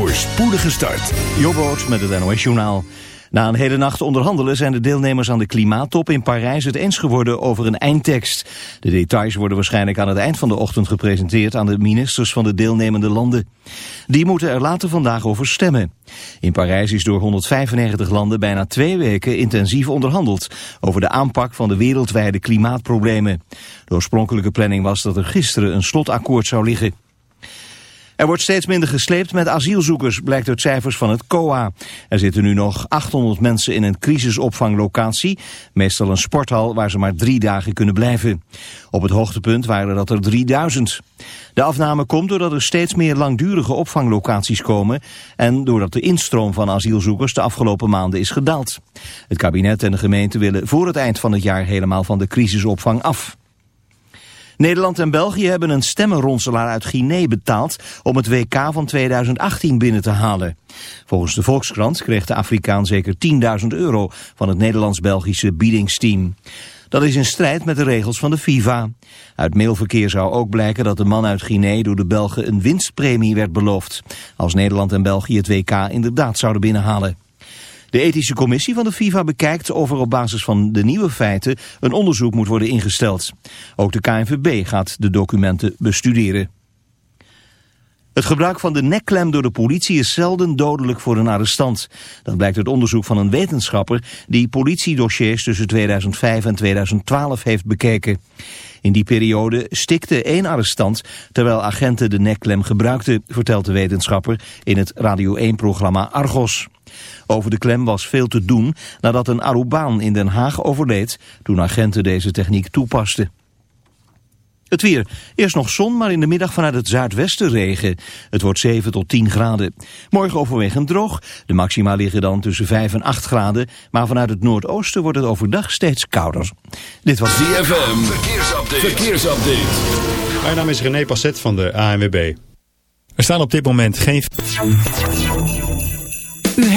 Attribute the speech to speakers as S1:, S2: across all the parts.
S1: voor spoedige start.
S2: Jobboot met het NOS Journaal. Na een hele nacht onderhandelen zijn de deelnemers aan de klimaattop in Parijs het eens geworden over een eindtekst. De details worden waarschijnlijk aan het eind van de ochtend gepresenteerd aan de ministers van de deelnemende landen. Die moeten er later vandaag over stemmen. In Parijs is door 195 landen bijna twee weken intensief onderhandeld over de aanpak van de wereldwijde klimaatproblemen. De oorspronkelijke planning was dat er gisteren een slotakkoord zou liggen. Er wordt steeds minder gesleept met asielzoekers, blijkt uit cijfers van het COA. Er zitten nu nog 800 mensen in een crisisopvanglocatie, meestal een sporthal waar ze maar drie dagen kunnen blijven. Op het hoogtepunt waren dat er 3000. De afname komt doordat er steeds meer langdurige opvanglocaties komen en doordat de instroom van asielzoekers de afgelopen maanden is gedaald. Het kabinet en de gemeente willen voor het eind van het jaar helemaal van de crisisopvang af. Nederland en België hebben een stemmenronselaar uit Guinea betaald om het WK van 2018 binnen te halen. Volgens de Volkskrant kreeg de Afrikaan zeker 10.000 euro van het Nederlands-Belgische biedingsteam. Dat is in strijd met de regels van de FIFA. Uit mailverkeer zou ook blijken dat de man uit Guinea door de Belgen een winstpremie werd beloofd. Als Nederland en België het WK inderdaad zouden binnenhalen. De ethische commissie van de FIFA bekijkt of er op basis van de nieuwe feiten een onderzoek moet worden ingesteld. Ook de KNVB gaat de documenten bestuderen. Het gebruik van de nekklem door de politie is zelden dodelijk voor een arrestant. Dat blijkt uit onderzoek van een wetenschapper die politiedossiers tussen 2005 en 2012 heeft bekeken. In die periode stikte één arrestant terwijl agenten de nekklem gebruikten, vertelt de wetenschapper in het Radio 1-programma Argos. Over de klem was veel te doen nadat een Arubaan in Den Haag overleed toen agenten deze techniek toepasten. Het weer. Eerst nog zon, maar in de middag vanuit het zuidwesten regen. Het wordt 7 tot 10 graden. Morgen overwegend droog. De maxima liggen dan tussen 5 en 8 graden. Maar vanuit het noordoosten wordt het overdag steeds kouder.
S1: Dit was DFM. Verkeersupdate. Verkeersupdate.
S3: Mijn naam is René Passet van de ANWB. Er staan op dit moment geen...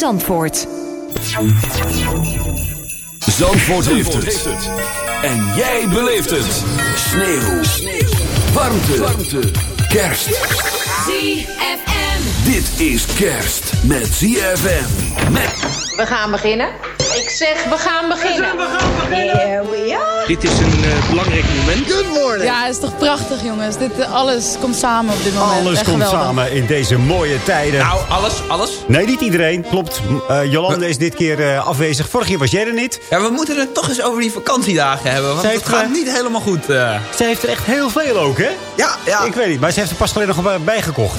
S4: Zandvoort.
S1: Zandvoort heeft het. En jij beleeft het. Sneeuw. Sneeuw. Warmte. Warmte. Kerst.
S5: ZFM.
S1: Dit is kerst met ZFM. Met...
S6: We gaan beginnen. Ik zeg, we gaan beginnen. We gaan beginnen. Here we are.
S7: Dit is een uh, belangrijk moment.
S6: Good morning.
S8: Ja, het is toch prachtig, jongens. Dit, uh, alles komt samen op dit moment.
S3: Alles
S8: Echt
S3: komt
S8: geweldig.
S3: samen in deze mooie tijden.
S7: Nou, alles, alles.
S3: Nee, niet iedereen. Klopt. Uh, Jolande is dit keer afwezig. Vorig jaar was jij er niet.
S7: Ja, we moeten het toch eens over die vakantiedagen hebben. Want
S3: Zij
S7: het
S3: heeft,
S7: gaat
S3: eh,
S7: niet helemaal goed. eh.
S3: Ze heeft er echt heel veel ook, hè?
S7: Ja, ja.
S3: Ik weet niet, maar ze heeft er pas geleden nog bijgekocht.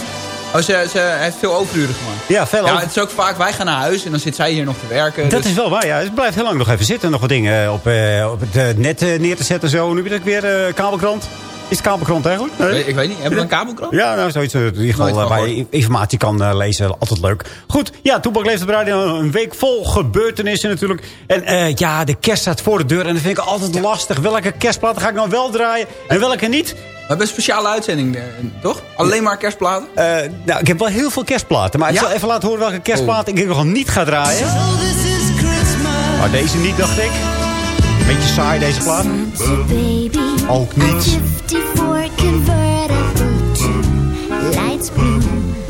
S7: Oh, ze, ze heeft veel overuren gemaakt.
S3: Ja, veel
S7: Ja, het is ook vaak, wij gaan naar huis en dan zit zij hier nog te werken.
S3: Dat
S7: dus-
S3: is wel waar, ja. Ze blijft heel lang nog even zitten. Nog wat dingen op, eh, op het eh, net eh, neer te zetten en zo. Nu heb ik weer eh, kabelkrant. Is het kabelkrant eigenlijk? Nee.
S7: Ik, ik weet niet, hebben we een kabelkrant?
S3: Ja, nou, zoiets. eh, In ieder geval eh, waar je informatie kan eh, lezen. Altijd leuk. Goed, ja, Toepak leeft op radio. Een week vol gebeurtenissen natuurlijk. En eh, ja, de kerst staat voor de deur. En dat vind ik altijd lastig. Welke kerstplaten ga ik nou wel draaien? En welke niet?
S7: We hebben een speciale uitzending, eh, toch? Alleen maar kerstplaten?
S3: Eh, nou, ik heb wel heel veel kerstplaten. Maar ik
S7: Ja?
S3: zal even laten horen welke kerstplaat ik nog niet ga draaien. Maar deze niet, dacht ik. Beetje saai, deze plaat. Ook niet.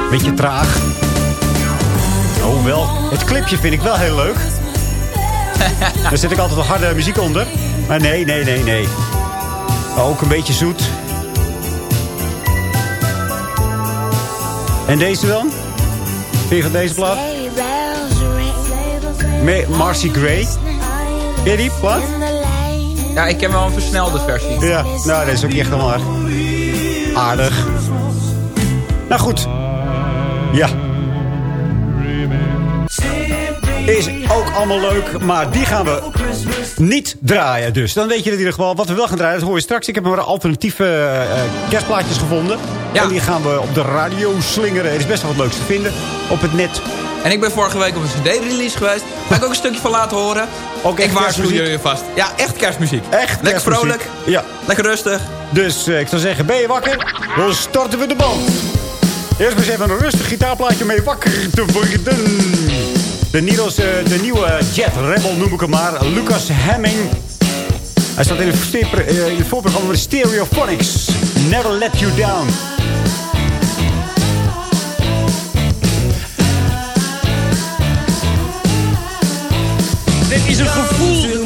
S3: Beetje traag. Oh, wel. Het clipje vind ik wel heel leuk. Daar zet ik altijd wel harde muziek onder. Maar nee, nee, nee, nee. Ook een beetje zoet. En deze dan? Vind je van deze plaat? Me- Marcy Gray. Ken je die plaat?
S7: Ja, ik ken wel een versnelde versie.
S3: Ja, nou, dat is ook niet echt helemaal erg aardig. Nou goed. Ja. Is ook allemaal leuk, maar die gaan we niet draaien dus. Dan weet je in ieder geval wat we wel gaan draaien. Dat hoor je straks. Ik heb maar alternatieve eh, kerstplaatjes gevonden.
S7: Ja.
S3: En die gaan we op de radio slingeren. Er is best wel wat leuks te vinden op het net.
S7: En ik ben vorige week op een cd-release geweest. Ga ik ook een stukje van laten horen.
S3: Ook echt
S7: ik waarschuw jullie vast. Ja, echt kerstmuziek.
S3: Echt
S7: Lekker
S3: kerstmuziek.
S7: vrolijk,
S3: Ja.
S7: lekker rustig.
S3: Dus eh, ik zou zeggen, ben je wakker? Dan starten we de band. Eerst maar eens even een rustig gitaarplaatje mee wakker te worden. De, Niels, eh, de nieuwe Jet Rebel noem ik hem maar. Lucas Hemming. Hij staat in het, eh, voorprogramma met Stereophonics. Never Let You Down.
S9: Dit is een gevoel.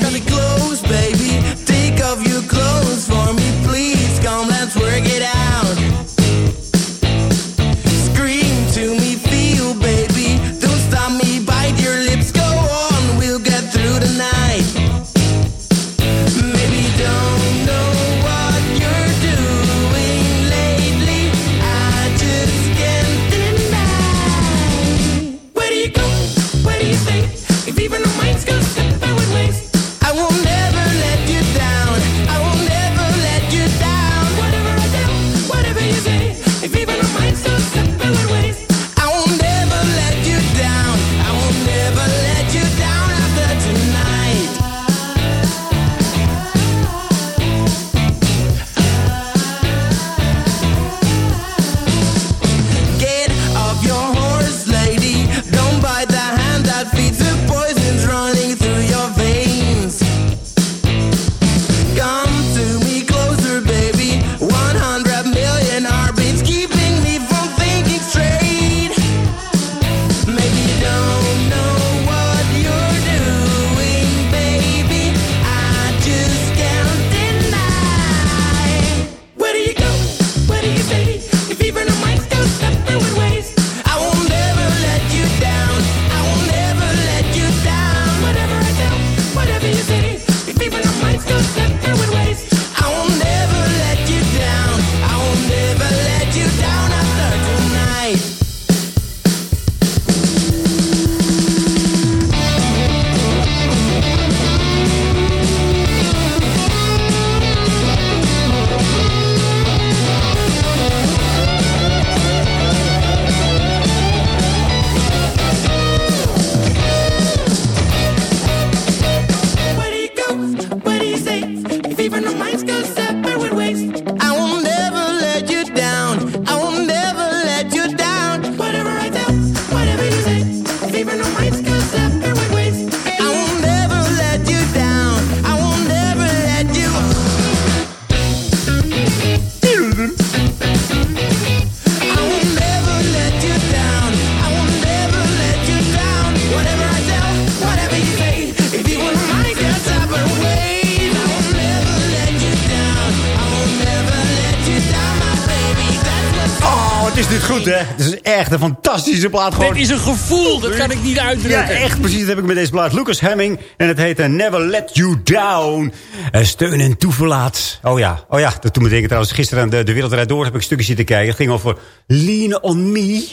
S3: Plaat gewoon.
S9: Dit is een gevoel, dat kan ik niet
S3: Ja,
S9: uitdrukken.
S3: echt precies. Dat heb ik met deze plaat. Lucas Hemming. En het heet eh, Never Let You Down. Eh, steun en toeverlaat. Oh ja, oh ja. Dat toen me denken trouwens. Gisteren aan de, de Wereldrijd Door heb ik een stukje zitten kijken. Het ging over Lean on Me.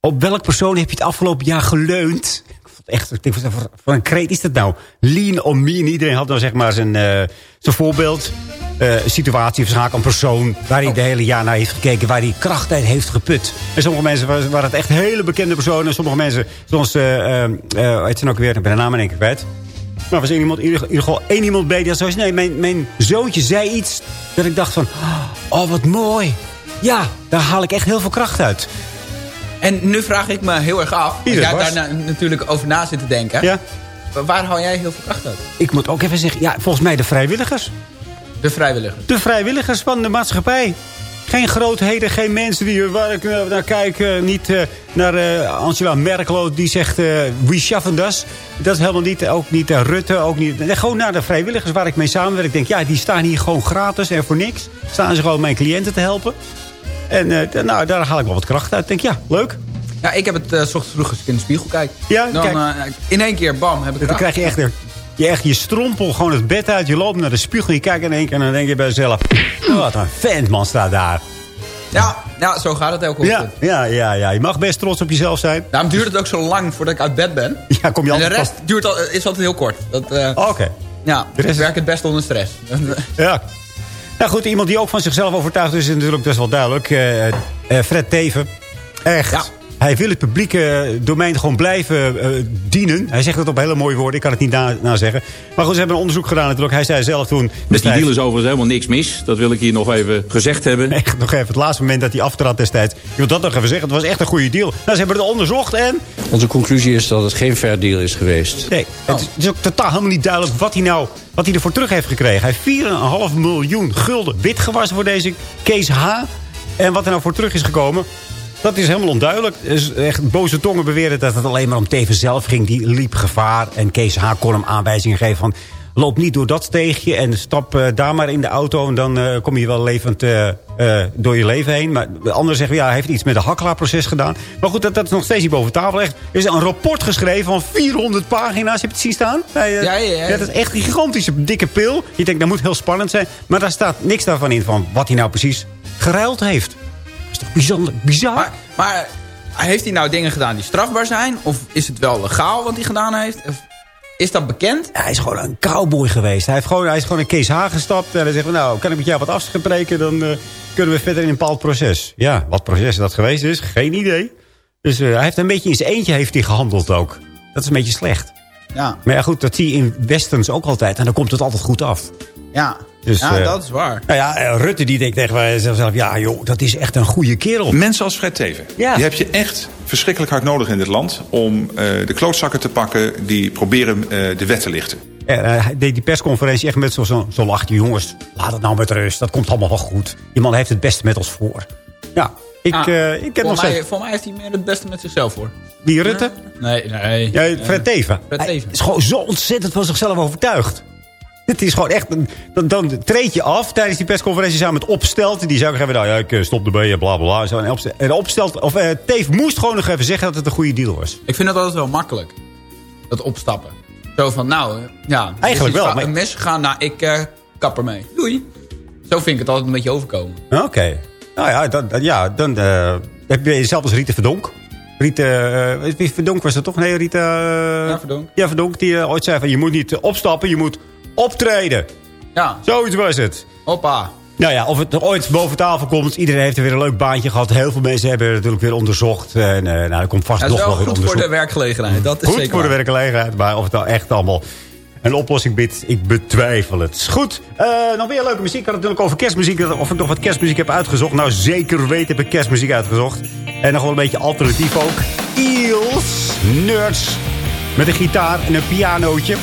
S3: Op welk persoon heb je het afgelopen jaar geleund? Echt, ik denk, wat voor- voor een kreet is dat nou? Lean on me. En iedereen had dan zeg maar zijn, eh, zijn voorbeeld. eh, situatie of zaak, een persoon waar hij de hele jaar naar heeft gekeken, waar hij kracht uit heeft geput. En sommige mensen waren, het echt hele bekende personen. En sommige mensen, zoals, eh, het zijn ook weer, ik ben de naam in één keer kwijt. Maar was er iemand, in ieder in ieder geval één iemand bij die had zoiets. Nee, mijn, mijn zoontje zei iets dat ik dacht van, oh wat mooi. Ja, daar haal ik echt heel veel kracht uit.
S7: En nu vraag ik me heel erg af.
S3: Ieder
S7: jij
S3: was.
S7: daar na- natuurlijk over na zitten denken.
S3: Ja?
S7: waar haal jij heel veel kracht uit?
S3: Ik moet ook even zeggen, ja, volgens mij de vrijwilligers.
S7: De vrijwilligers.
S3: De vrijwilligers van de maatschappij. Geen grootheden, geen mensen die waar ik naar kijk. niet eh, naar eh, Angela Merkel die zegt... eh, we schaffen das. Dat is helemaal niet. Ook niet Rutte. Ook niet, nee, gewoon naar de vrijwilligers waar ik mee samenwerk. Ik denk, ja, die staan hier gewoon gratis en voor niks. Staan ze gewoon mijn cliënten te helpen. En eh, nou, daar haal ik wel wat kracht uit. Ik denk, ja, leuk.
S7: Ja, ik heb het eh, s ochtends vroeg als ik in de spiegel kijk.
S3: Ja,
S7: dan
S3: kijk.
S7: eh, in één keer, bam, heb ik
S3: Dan krijg je echt... een- Je, echt, je strompel gewoon het bed uit. Je loopt naar de spiegel. Je kijkt in één keer en dan denk je bij jezelf... Wat een vent man staat daar.
S7: Ja, ja, zo gaat het elke ochtend.
S3: ja, ja, ja. Je mag best trots op jezelf zijn.
S7: Daarom duurt het ook zo lang voordat ik uit bed ben.
S3: Ja, kom je
S7: En de rest duurt al, is altijd heel kort. Dat,
S3: Oké.
S7: ja,
S3: de rest
S7: ik werk het best onder stress.
S3: Ja. Nou goed, iemand die ook van zichzelf overtuigd is, is natuurlijk best wel duidelijk. Eh, eh, Fred Teven. Echt.
S7: Ja.
S3: Hij wil het publieke domein gewoon blijven eh, dienen. Hij zegt het op hele mooie woorden. Ik kan het niet na, na zeggen. Maar goed, ze hebben een onderzoek gedaan natuurlijk. Hij zei zelf toen...
S1: Met die deal is overigens helemaal niks mis. Dat wil ik hier nog even gezegd hebben.
S3: Echt nog even het laatste moment dat hij aftrad destijds. Je wil dat nog even zeggen. Het was echt een goede deal. Nou, ze hebben het onderzocht en...
S10: Onze conclusie is dat het geen fair deal is geweest.
S3: Nee, het is- het is ook totaal helemaal niet duidelijk wat hij nou wat hij ervoor terug heeft gekregen. Hij heeft 4,5 miljoen gulden witgewassen voor deze Kees H. En wat er nou voor terug is gekomen, dat is helemaal onduidelijk. Dus echt boze tongen beweren dat het alleen maar om Teven zelf ging. Die liep gevaar en Kees H. kon hem aanwijzingen geven van... loop niet door dat steegje en stap eh, daar maar in de auto... en dan eh, kom je wel levend eh, door je leven heen. Maar de anderen zeggen, ja, hij heeft iets met een hakkelaarproces gedaan. Maar goed, dat, dat is nog steeds niet boven tafel. Echt, er is een rapport geschreven van 400 pagina's. Heb je het zien staan?
S7: Ja, ja, ja.
S3: dat is echt een gigantische dikke pil. Je denkt, dat moet heel spannend zijn. Maar daar staat niks daarvan in van wat hij nou precies geruild heeft. Is toch bijzonder, bizar?
S7: Maar, maar heeft hij nou dingen gedaan die strafbaar zijn? Of is het wel legaal wat hij gedaan heeft? Of is dat bekend?
S3: Hij is gewoon een cowboy geweest. Hij, heeft gewoon, hij is gewoon een Kees H. gestapt. En hij zegt, van, nou, kan ik met jou wat afspreken? Dan eh, kunnen we verder in een bepaald proces. Ja, wat proces dat geweest is, geen idee. Dus eh, hij heeft een beetje in zijn eentje heeft hij gehandeld ook. Dat is een beetje slecht.
S7: Ja,
S3: Maar ja, goed, dat zie je in westerns ook altijd. En dan komt het altijd goed af.
S7: ja.
S3: Dus,
S7: ja
S3: eh,
S7: dat is waar.
S3: Nou ja, eh, Rutte die denkt tegen zichzelf... ja joh, dat is echt een goede kerel.
S11: Mensen als Fred Teven,
S3: Ja.
S11: die heb je echt verschrikkelijk hard nodig in dit land... om eh, de klootzakken te pakken die proberen eh, de wet te lichten.
S3: En, hij deed die persconferentie echt met zo'n zo. Jongens, laat het nou met rust. Dat komt allemaal wel goed. Die man heeft het beste met ons voor. Ja, ik,
S7: Ah,
S3: eh, ik heb
S7: voor,
S3: nog
S7: mij,
S3: steeds...
S7: voor mij heeft hij meer het beste met zichzelf voor.
S3: Wie, Rutte?
S7: Nee, nee.
S3: Ja, Fred Teven.
S7: Fred
S3: Hij
S7: Teven.
S3: is gewoon zo ontzettend van zichzelf overtuigd. Het is gewoon echt... Dan, dan treed je af tijdens die persconferentie samen met Opstelt. Die zou zeggen, nou ja, ik eh, stop erbij, bla bla bla. Zo, en Opstel- en Opstelt, of eh Teef moest gewoon nog even zeggen dat het een goede deal was.
S7: Ik vind dat altijd wel makkelijk. Dat opstappen. Zo van, nou, eh, ja.
S3: Eigenlijk
S7: iets
S3: wel, maar-
S7: Een mes gaan, nou, ik eh kap ermee. Doei. Zo vind ik het altijd een beetje overkomen.
S3: Oké. Nou ja, dan, dan- ja, dan heb je jezelf als Rita Verdonk. Rita, wie Verdonk was dat toch? Nee, Rita... eh,
S7: Ja, Verdonk.
S3: Ja, Verdonk, die ooit zei van je moet niet opstappen, je moet optreden.
S7: Ja,
S3: Zoiets was het.
S7: hoppa.
S3: Nou ja, of het ooit boven tafel komt. Iedereen heeft er weer een leuk baantje gehad. Heel veel mensen hebben het natuurlijk weer onderzocht. En eh, nou, er komt vast nog
S7: wel
S3: weer
S7: goed voor
S3: onderzoek.
S7: de werkgelegenheid. Dat is
S3: Goed
S7: zeker
S3: voor de werkgelegenheid. Maar of het nou echt allemaal een oplossing biedt, ik betwijfel het. Goed, eh, nog weer leuke muziek. Ik had het natuurlijk over kerstmuziek. Of ik nog wat kerstmuziek heb uitgezocht. Nou, zeker weten heb ik kerstmuziek uitgezocht. En nog wel een beetje alternatief ook. Eels, Nerds. Met een gitaar en een pianootje.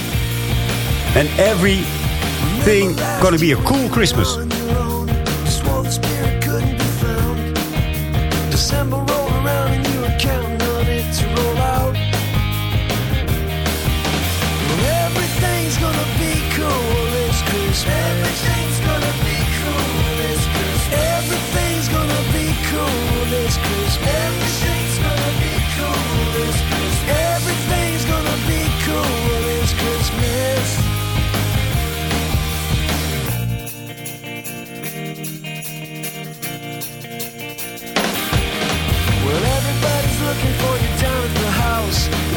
S3: And everything gonna be a cool Christmas.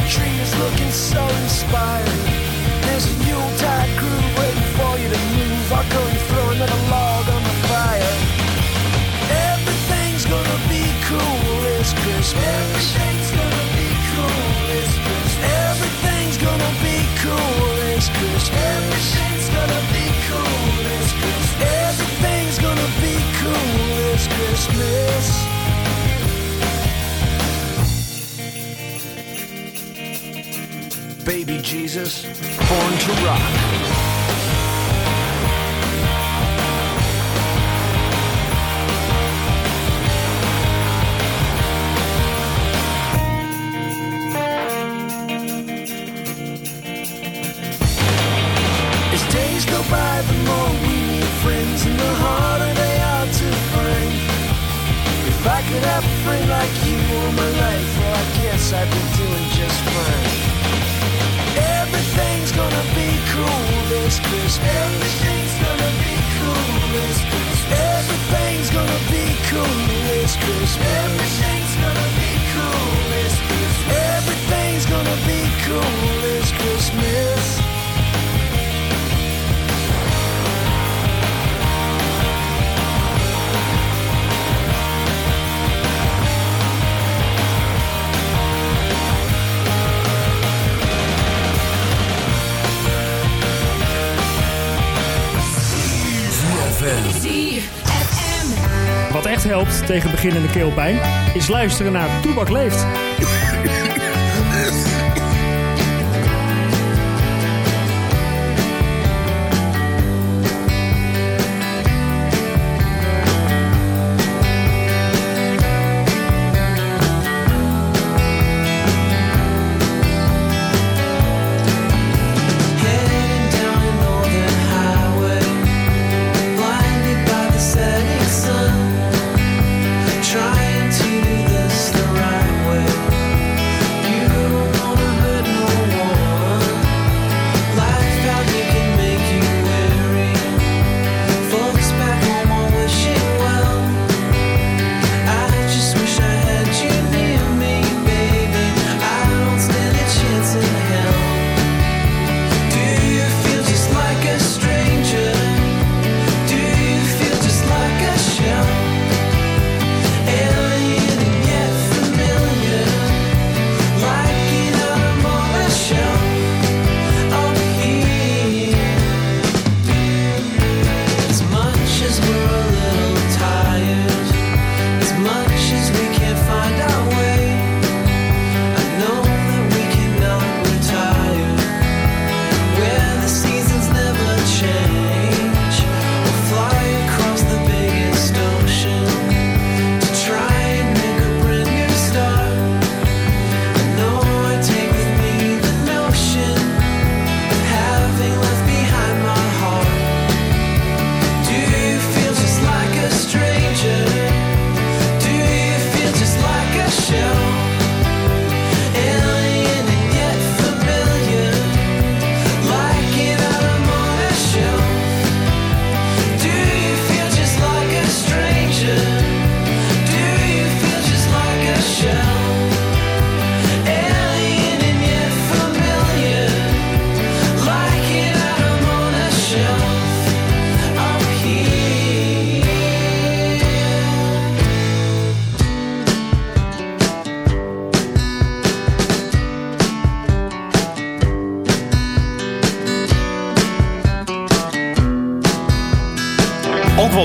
S12: tree is looking so inspiring. There's a crew waiting for you to move. I'll go and throw another log on the fire. Everything's gonna be cool this Christmas.
S13: Baby Jesus, born to rock. As days Everything's gonna be cool
S14: Wat echt helpt tegen beginnende keelpijn is luisteren naar Toebak Leeft.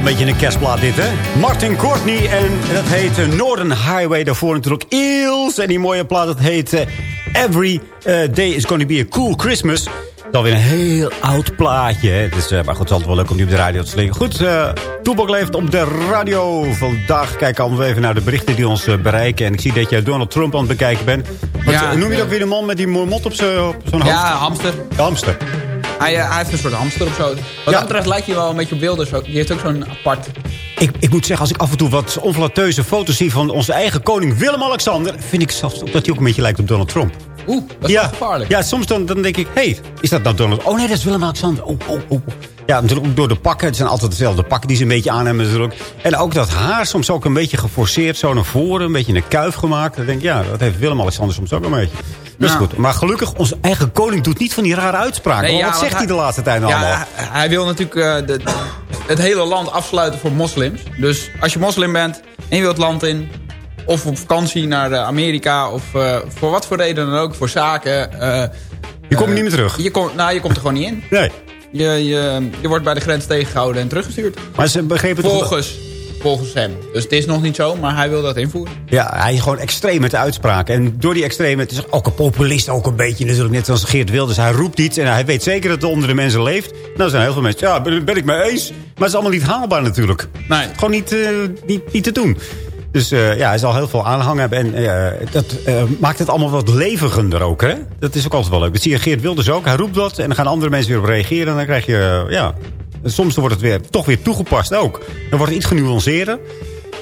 S3: Een beetje een kerstplaat dit, hè? Martin Courtney en dat heet eh, Northern Highway. Daarvoor natuurlijk Eels. En die mooie plaat, dat heet eh, Every eh, Day is Gonna Be a Cool Christmas. Dat weer een heel oud plaatje. Hè? Dus, maar goed, het is altijd wel leuk om die op de radio te slingen. Goed, uh, Toebak leeft op de radio. Vandaag kijken we even naar de berichten die ons bereiken. En ik zie dat jij Donald Trump aan het bekijken bent. Wat,
S7: Ja.
S3: noem je dat weer de man met die mot op zijn zo'n
S7: Ja,
S3: hamster?
S7: hamster.
S3: De hamster.
S7: Hij, eh, hij heeft een soort hamster of zo. Wat dat betreft lijkt hij wel een beetje op Wilders. Die heeft ook zo'n apart...
S3: Ik, ik moet zeggen, als ik af en toe wat onflateuze foto's zie... van onze eigen koning Willem-Alexander... vind ik zelfs dat hij ook een beetje lijkt op Donald Trump.
S7: Oeh, dat is
S3: ja,
S7: gevaarlijk.
S3: Ja, soms dan, dan denk ik, hé, hey, is dat nou Donald? Oh nee, dat is Willem-Alexander. Oh, oh, oh. Ja, natuurlijk ook door de pakken. Het zijn altijd dezelfde pakken die ze een beetje aan hebben natuurlijk. En ook dat haar soms ook een beetje geforceerd zo naar voren. Een beetje een kuif gemaakt. Dan denk ik, ja, dat heeft Willem-Alexander soms ook een beetje. Dat is
S7: Ja.
S3: goed. Maar gelukkig, onze eigen koning doet niet van die rare uitspraken.
S7: Nee,
S3: Want
S7: ja,
S3: wat zegt hij de laatste tijd nou
S7: ja,
S3: allemaal?
S7: hij- Hij wil natuurlijk eh, de, het hele land afsluiten voor moslims. Dus als je moslim bent en je wilt het land in... of op vakantie naar eh, Amerika... of eh, voor wat voor reden dan ook, voor zaken... eh,
S3: Je komt niet meer terug.
S7: Je, komt nou, je komt er gewoon niet in.
S3: Nee.
S7: Je, je, je wordt bij de grens tegengehouden en teruggestuurd.
S3: Maar ze begrepen toch...
S7: Volgens hem. Dus het is nog niet zo, maar hij wil dat invoeren.
S3: Ja, hij is gewoon extreem met de uitspraken. En door die extreme, het is ook een populist ook een beetje natuurlijk. Net als Geert Wilders. Hij roept iets en hij weet zeker dat het onder de mensen leeft. Nou zijn heel veel mensen, ja, ben, ben ik mee eens. Maar het is allemaal niet haalbaar natuurlijk.
S7: Nee.
S3: Gewoon niet, eh, niet, niet te doen. Dus eh, ja, hij zal heel veel aanhang hebben. En eh, dat maakt het allemaal wat levigender ook, hè? Dat is ook altijd wel leuk. Dat zie je Geert Wilders ook. Hij roept wat en dan gaan andere mensen weer op reageren. En dan krijg je, eh, ja... Soms wordt het weer, toch weer toegepast ook. Dan wordt het iets genuanceerder.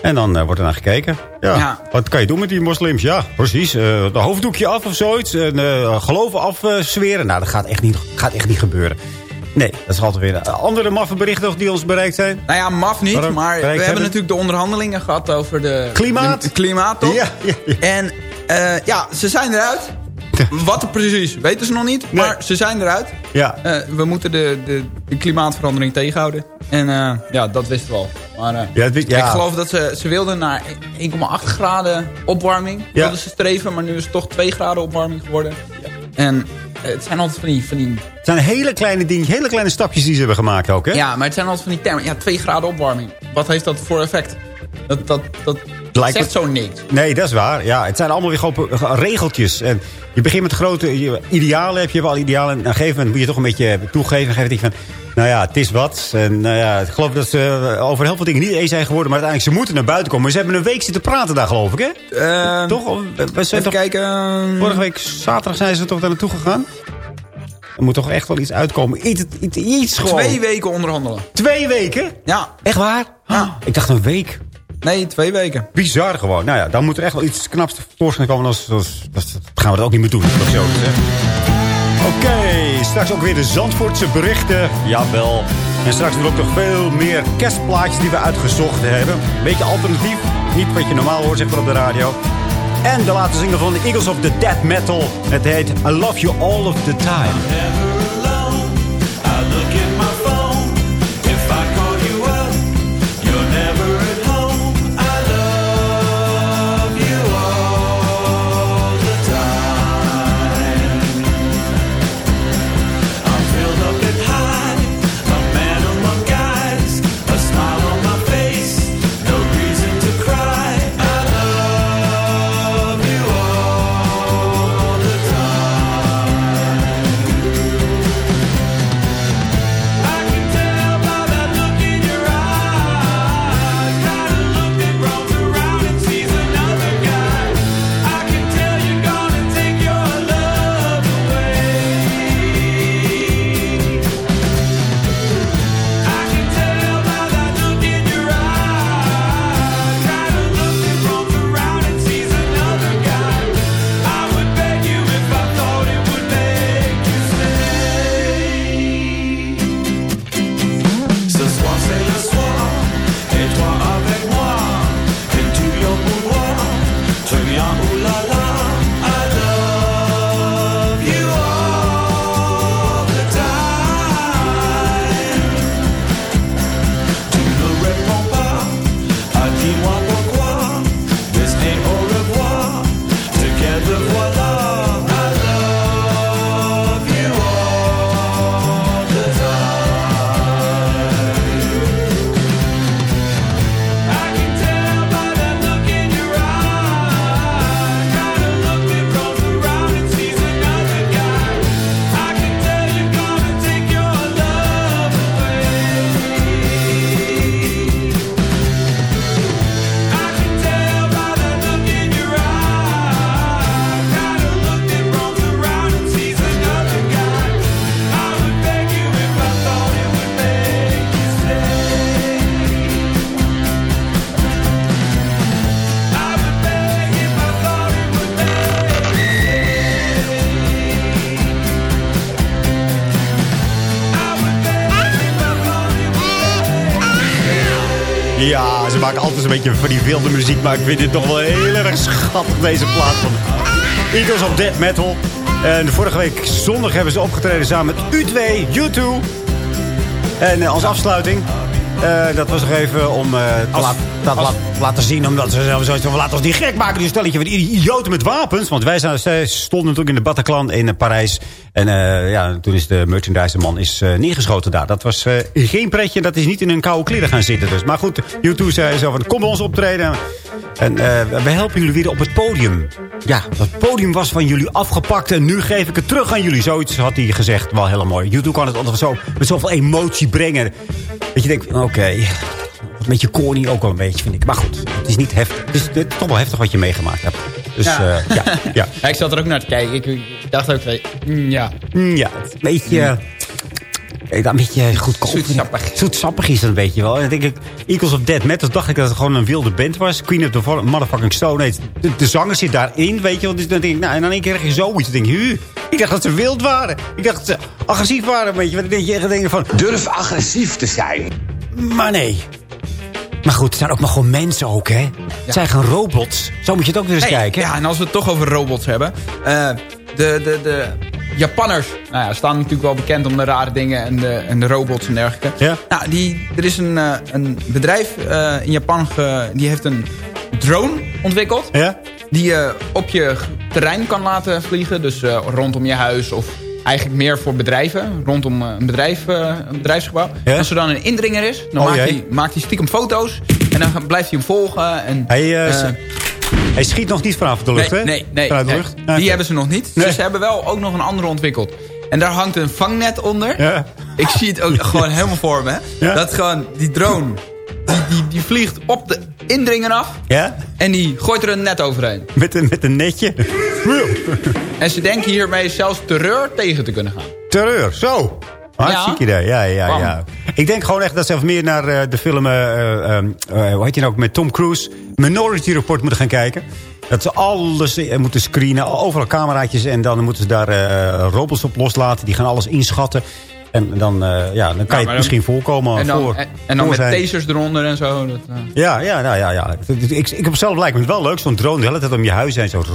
S3: En dan eh, wordt er naar gekeken. Ja.
S7: Ja.
S3: Wat kan je doen met die moslims? Ja, precies. de hoofddoekje af of zoiets. En, eh, geloven afzweren. nou, dat gaat echt, niet, gaat echt niet gebeuren. Nee, dat is altijd weer eh, andere maffe berichten die ons bereikt zijn.
S7: Nou ja, maf niet,
S3: Waarom?
S7: maar we hebben
S3: hebben?
S7: natuurlijk de onderhandelingen gehad over de...
S3: Klimaat?
S7: De, klimaat, toch?
S3: Ja, ja, ja.
S7: En ja, ze zijn eruit. Wat er precies, weten ze nog niet. Maar ze zijn eruit.
S3: Ja.
S7: Eh, we moeten de, de, de klimaatverandering tegenhouden. En eh, ja, dat wisten we al. Maar eh,
S3: Ja, het wist- ja.
S7: ik geloof dat ze, ze wilden naar 1,8 graden opwarming.
S3: Ja.
S7: Wilden ze streven, maar nu is het toch 2 graden opwarming geworden. En het zijn altijd van die... Van die
S3: Het zijn hele kleine dingen, hele kleine stapjes die ze hebben gemaakt ook, hè?
S7: ja, maar het zijn altijd van die termen. Ja, 2 graden opwarming. Wat heeft dat voor effect? Dat, dat, dat
S3: Lijkt
S7: zegt
S3: het-
S7: zo niks.
S3: Nee, dat is waar. Ja, het zijn allemaal weer gewoon eh, regeltjes. En je begint met grote je- idealen. Heb je wel idealen. En op een gegeven moment moet je toch een beetje toegeven. En geef van, nou ja, het is wat. En nou ja, ik geloof dat ze eh, over heel veel dingen niet eens zijn geworden. Maar uiteindelijk, ze moeten naar buiten komen. Maar ze hebben een week zitten praten daar, geloof ik, hè?
S7: Eh,
S3: toch? We- We zijn
S7: Even
S3: toch
S7: kijken. ehm,
S3: vorige week zaterdag zijn ze toch daar naartoe gegaan? Er moet toch echt wel iets uitkomen. Iets, iets, iets gewoon.
S7: Twee weken onderhandelen.
S3: Twee weken?
S7: Ja.
S3: Echt waar? Ah, ik dacht een week.
S7: Nee, twee weken.
S3: Bizar gewoon. Nou ja, dan moet er echt wel iets knaps tevoorschijn komen. Anders, gaan we dat ook niet meer doen. Oké, straks ook weer de Zandvoortse berichten. Jawel. En straks we ook nog veel meer kerstplaatjes die we uitgezocht hebben. Beetje alternatief. Niet wat je normaal hoort, zeg maar, op de radio. En de laatste single van de Eagles of the Death Metal. Het heet I Love You All of the Time. Maken altijd een beetje van die wilde muziek. Maar ik vind dit toch wel heel erg schattig, deze plaat van Eagles of Death Metal. En vorige week zondag hebben ze opgetreden samen met U2, U2. En eh, als afsluiting Eh, dat was nog even om eh, te dat laten zien. Omdat ze zelf zoiets van, laten ons niet gek maken. Die stelletje van idioten met wapens. Want wij stonden natuurlijk in de Bataclan in eh, Parijs. En eh, ja, toen is de merchandise-man is, eh, neergeschoten daar. Dat was geen pretje. Dat is niet in hun koude kleren gaan zitten. Dus. Maar goed, U2 zei zo van, kom bij ons optreden. En we helpen jullie weer op het podium. Ja, dat podium was van jullie afgepakt. En nu geef ik het terug aan jullie. Zoiets had hij gezegd. Wel heel mooi. U2 kan het altijd zo, met zoveel emotie brengen. Dat je denkt, oké... Een beetje corny ook wel een beetje, vind ik. Maar goed, het is niet heftig. Het is, het is toch wel heftig wat je meegemaakt hebt. Dus
S7: Ja.
S3: ja, ja, ja.
S7: Ja, ik zat er ook naar te kijken. Ik, ik dacht ook, van, mm, ja.
S3: Mm, ja, het is een beetje... eh, Een beetje goedkoop.
S7: Zoetsappig.
S3: Zoetsappig is dat een beetje wel. En dan denk ik, Eagles of Dead Metal dacht ik dat het gewoon een wilde band was. Queen of the Motherfucking Stone. De, de zanger zit daarin, weet je wel. Dus dan denk ik, nou, en dan één keer krijg je zoiets. Dan denk je, "Huh, ik dacht dat ze wild waren. Ik dacht dat ze agressief waren, weet je. Want dan denk je echt dingen van... Durf agressief te zijn. Maar nee. Maar goed, het zijn ook maar gewoon mensen ook, hè. Het zijn geen robots. Zo moet je het ook weer eens kijken.
S7: Ja, en als we het toch over robots hebben. eh, de, de, de Japanners nou ja, staan natuurlijk wel bekend om de rare dingen en de, en de robots en dergelijke.
S3: Ja.
S7: Nou, die, er is een, eh, een bedrijf eh, in Japan, ge- die heeft een drone ontwikkeld.
S3: Ja?
S7: Die je op je terrein kan laten vliegen. Dus rondom je huis of eigenlijk meer voor bedrijven. Rondom eh, een, bedrijf, eh, een bedrijfsgebouw.
S3: Ja?
S7: Als er dan een indringer is, dan
S3: Oh,
S7: maakt, hij, maakt hij stiekem foto's. En dan blijft hij hem volgen. En,
S3: Hij, eh, hij schiet nog niet vanaf de lucht,
S7: nee,
S3: hè?
S7: Nee, nee,
S3: Vanuit de
S7: nee.
S3: lucht?
S7: die hebben ze nog niet. Dus ze hebben wel ook nog een andere ontwikkeld. En daar hangt een vangnet onder.
S3: Ja.
S7: Ik zie het ook gewoon helemaal voor me.
S3: Ja.
S7: Dat gewoon die drone, die, die, die vliegt op de indringer af.
S3: Ja?
S7: En die gooit er een net overheen.
S3: Met een, met een netje.
S7: En ze denken hiermee zelfs terreur tegen te kunnen gaan.
S3: Terreur, zo. Hartstikke idee, ja, ja, ja. Ik denk gewoon echt dat ze even meer naar eh, de film... eh, hoe heet je nou ook, met Tom Cruise... Minority Report moeten gaan kijken. Dat ze alles moeten screenen, overal cameraatjes... en dan moeten ze daar robots op loslaten. Die gaan alles inschatten. En dan, eh, ja, dan kan je
S7: maar
S3: het misschien voorkomen.
S7: En dan,
S3: voor,
S7: en, en dan met
S3: zijn-
S7: tasers eronder en zo. Dat, eh.
S3: Ja, ja, nou, ja, ja. Ik, ik, ik heb zelf lijkt me het wel leuk. Zo'n drone de hele tijd om je huis heen. Zo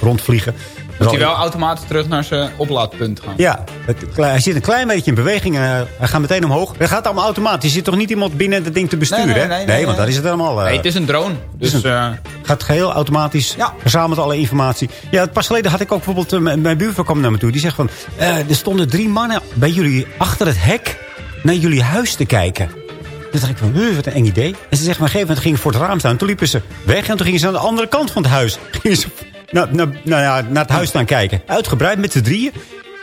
S3: rondvliegen.
S7: Moet hij wel automatisch terug naar zijn oplaadpunt gaan.
S3: Ja, het, hij zit een klein beetje in beweging. En hij- hij gaat meteen omhoog. Dat gaat allemaal automatisch. Er zit toch niet iemand binnen dat ding te besturen?
S7: Nee, nee,
S3: hè?
S7: nee, nee,
S3: want dan is het helemaal... eh,
S7: Nee, het is een drone. Dus
S3: het
S7: eh,
S3: gaat geheel automatisch.
S7: Ja.
S3: Verzamelt alle informatie. Ja, pas geleden had ik ook bijvoorbeeld... eh, mijn- buurvrouw kwam naar me toe. Die zegt van... eh, er stonden drie mannen bij jullie achter het hek... naar jullie huis te kijken. Toen dacht ik van, wat een eng idee. En ze zegt, maar op een gegeven moment gingen voor het raam staan. Toen liepen ze weg en toen gingen ze aan de andere kant van het huis. Gingen ze naar, naar, nou ja, naar het huis staan kijken. Uitgebreid met z'n drieën.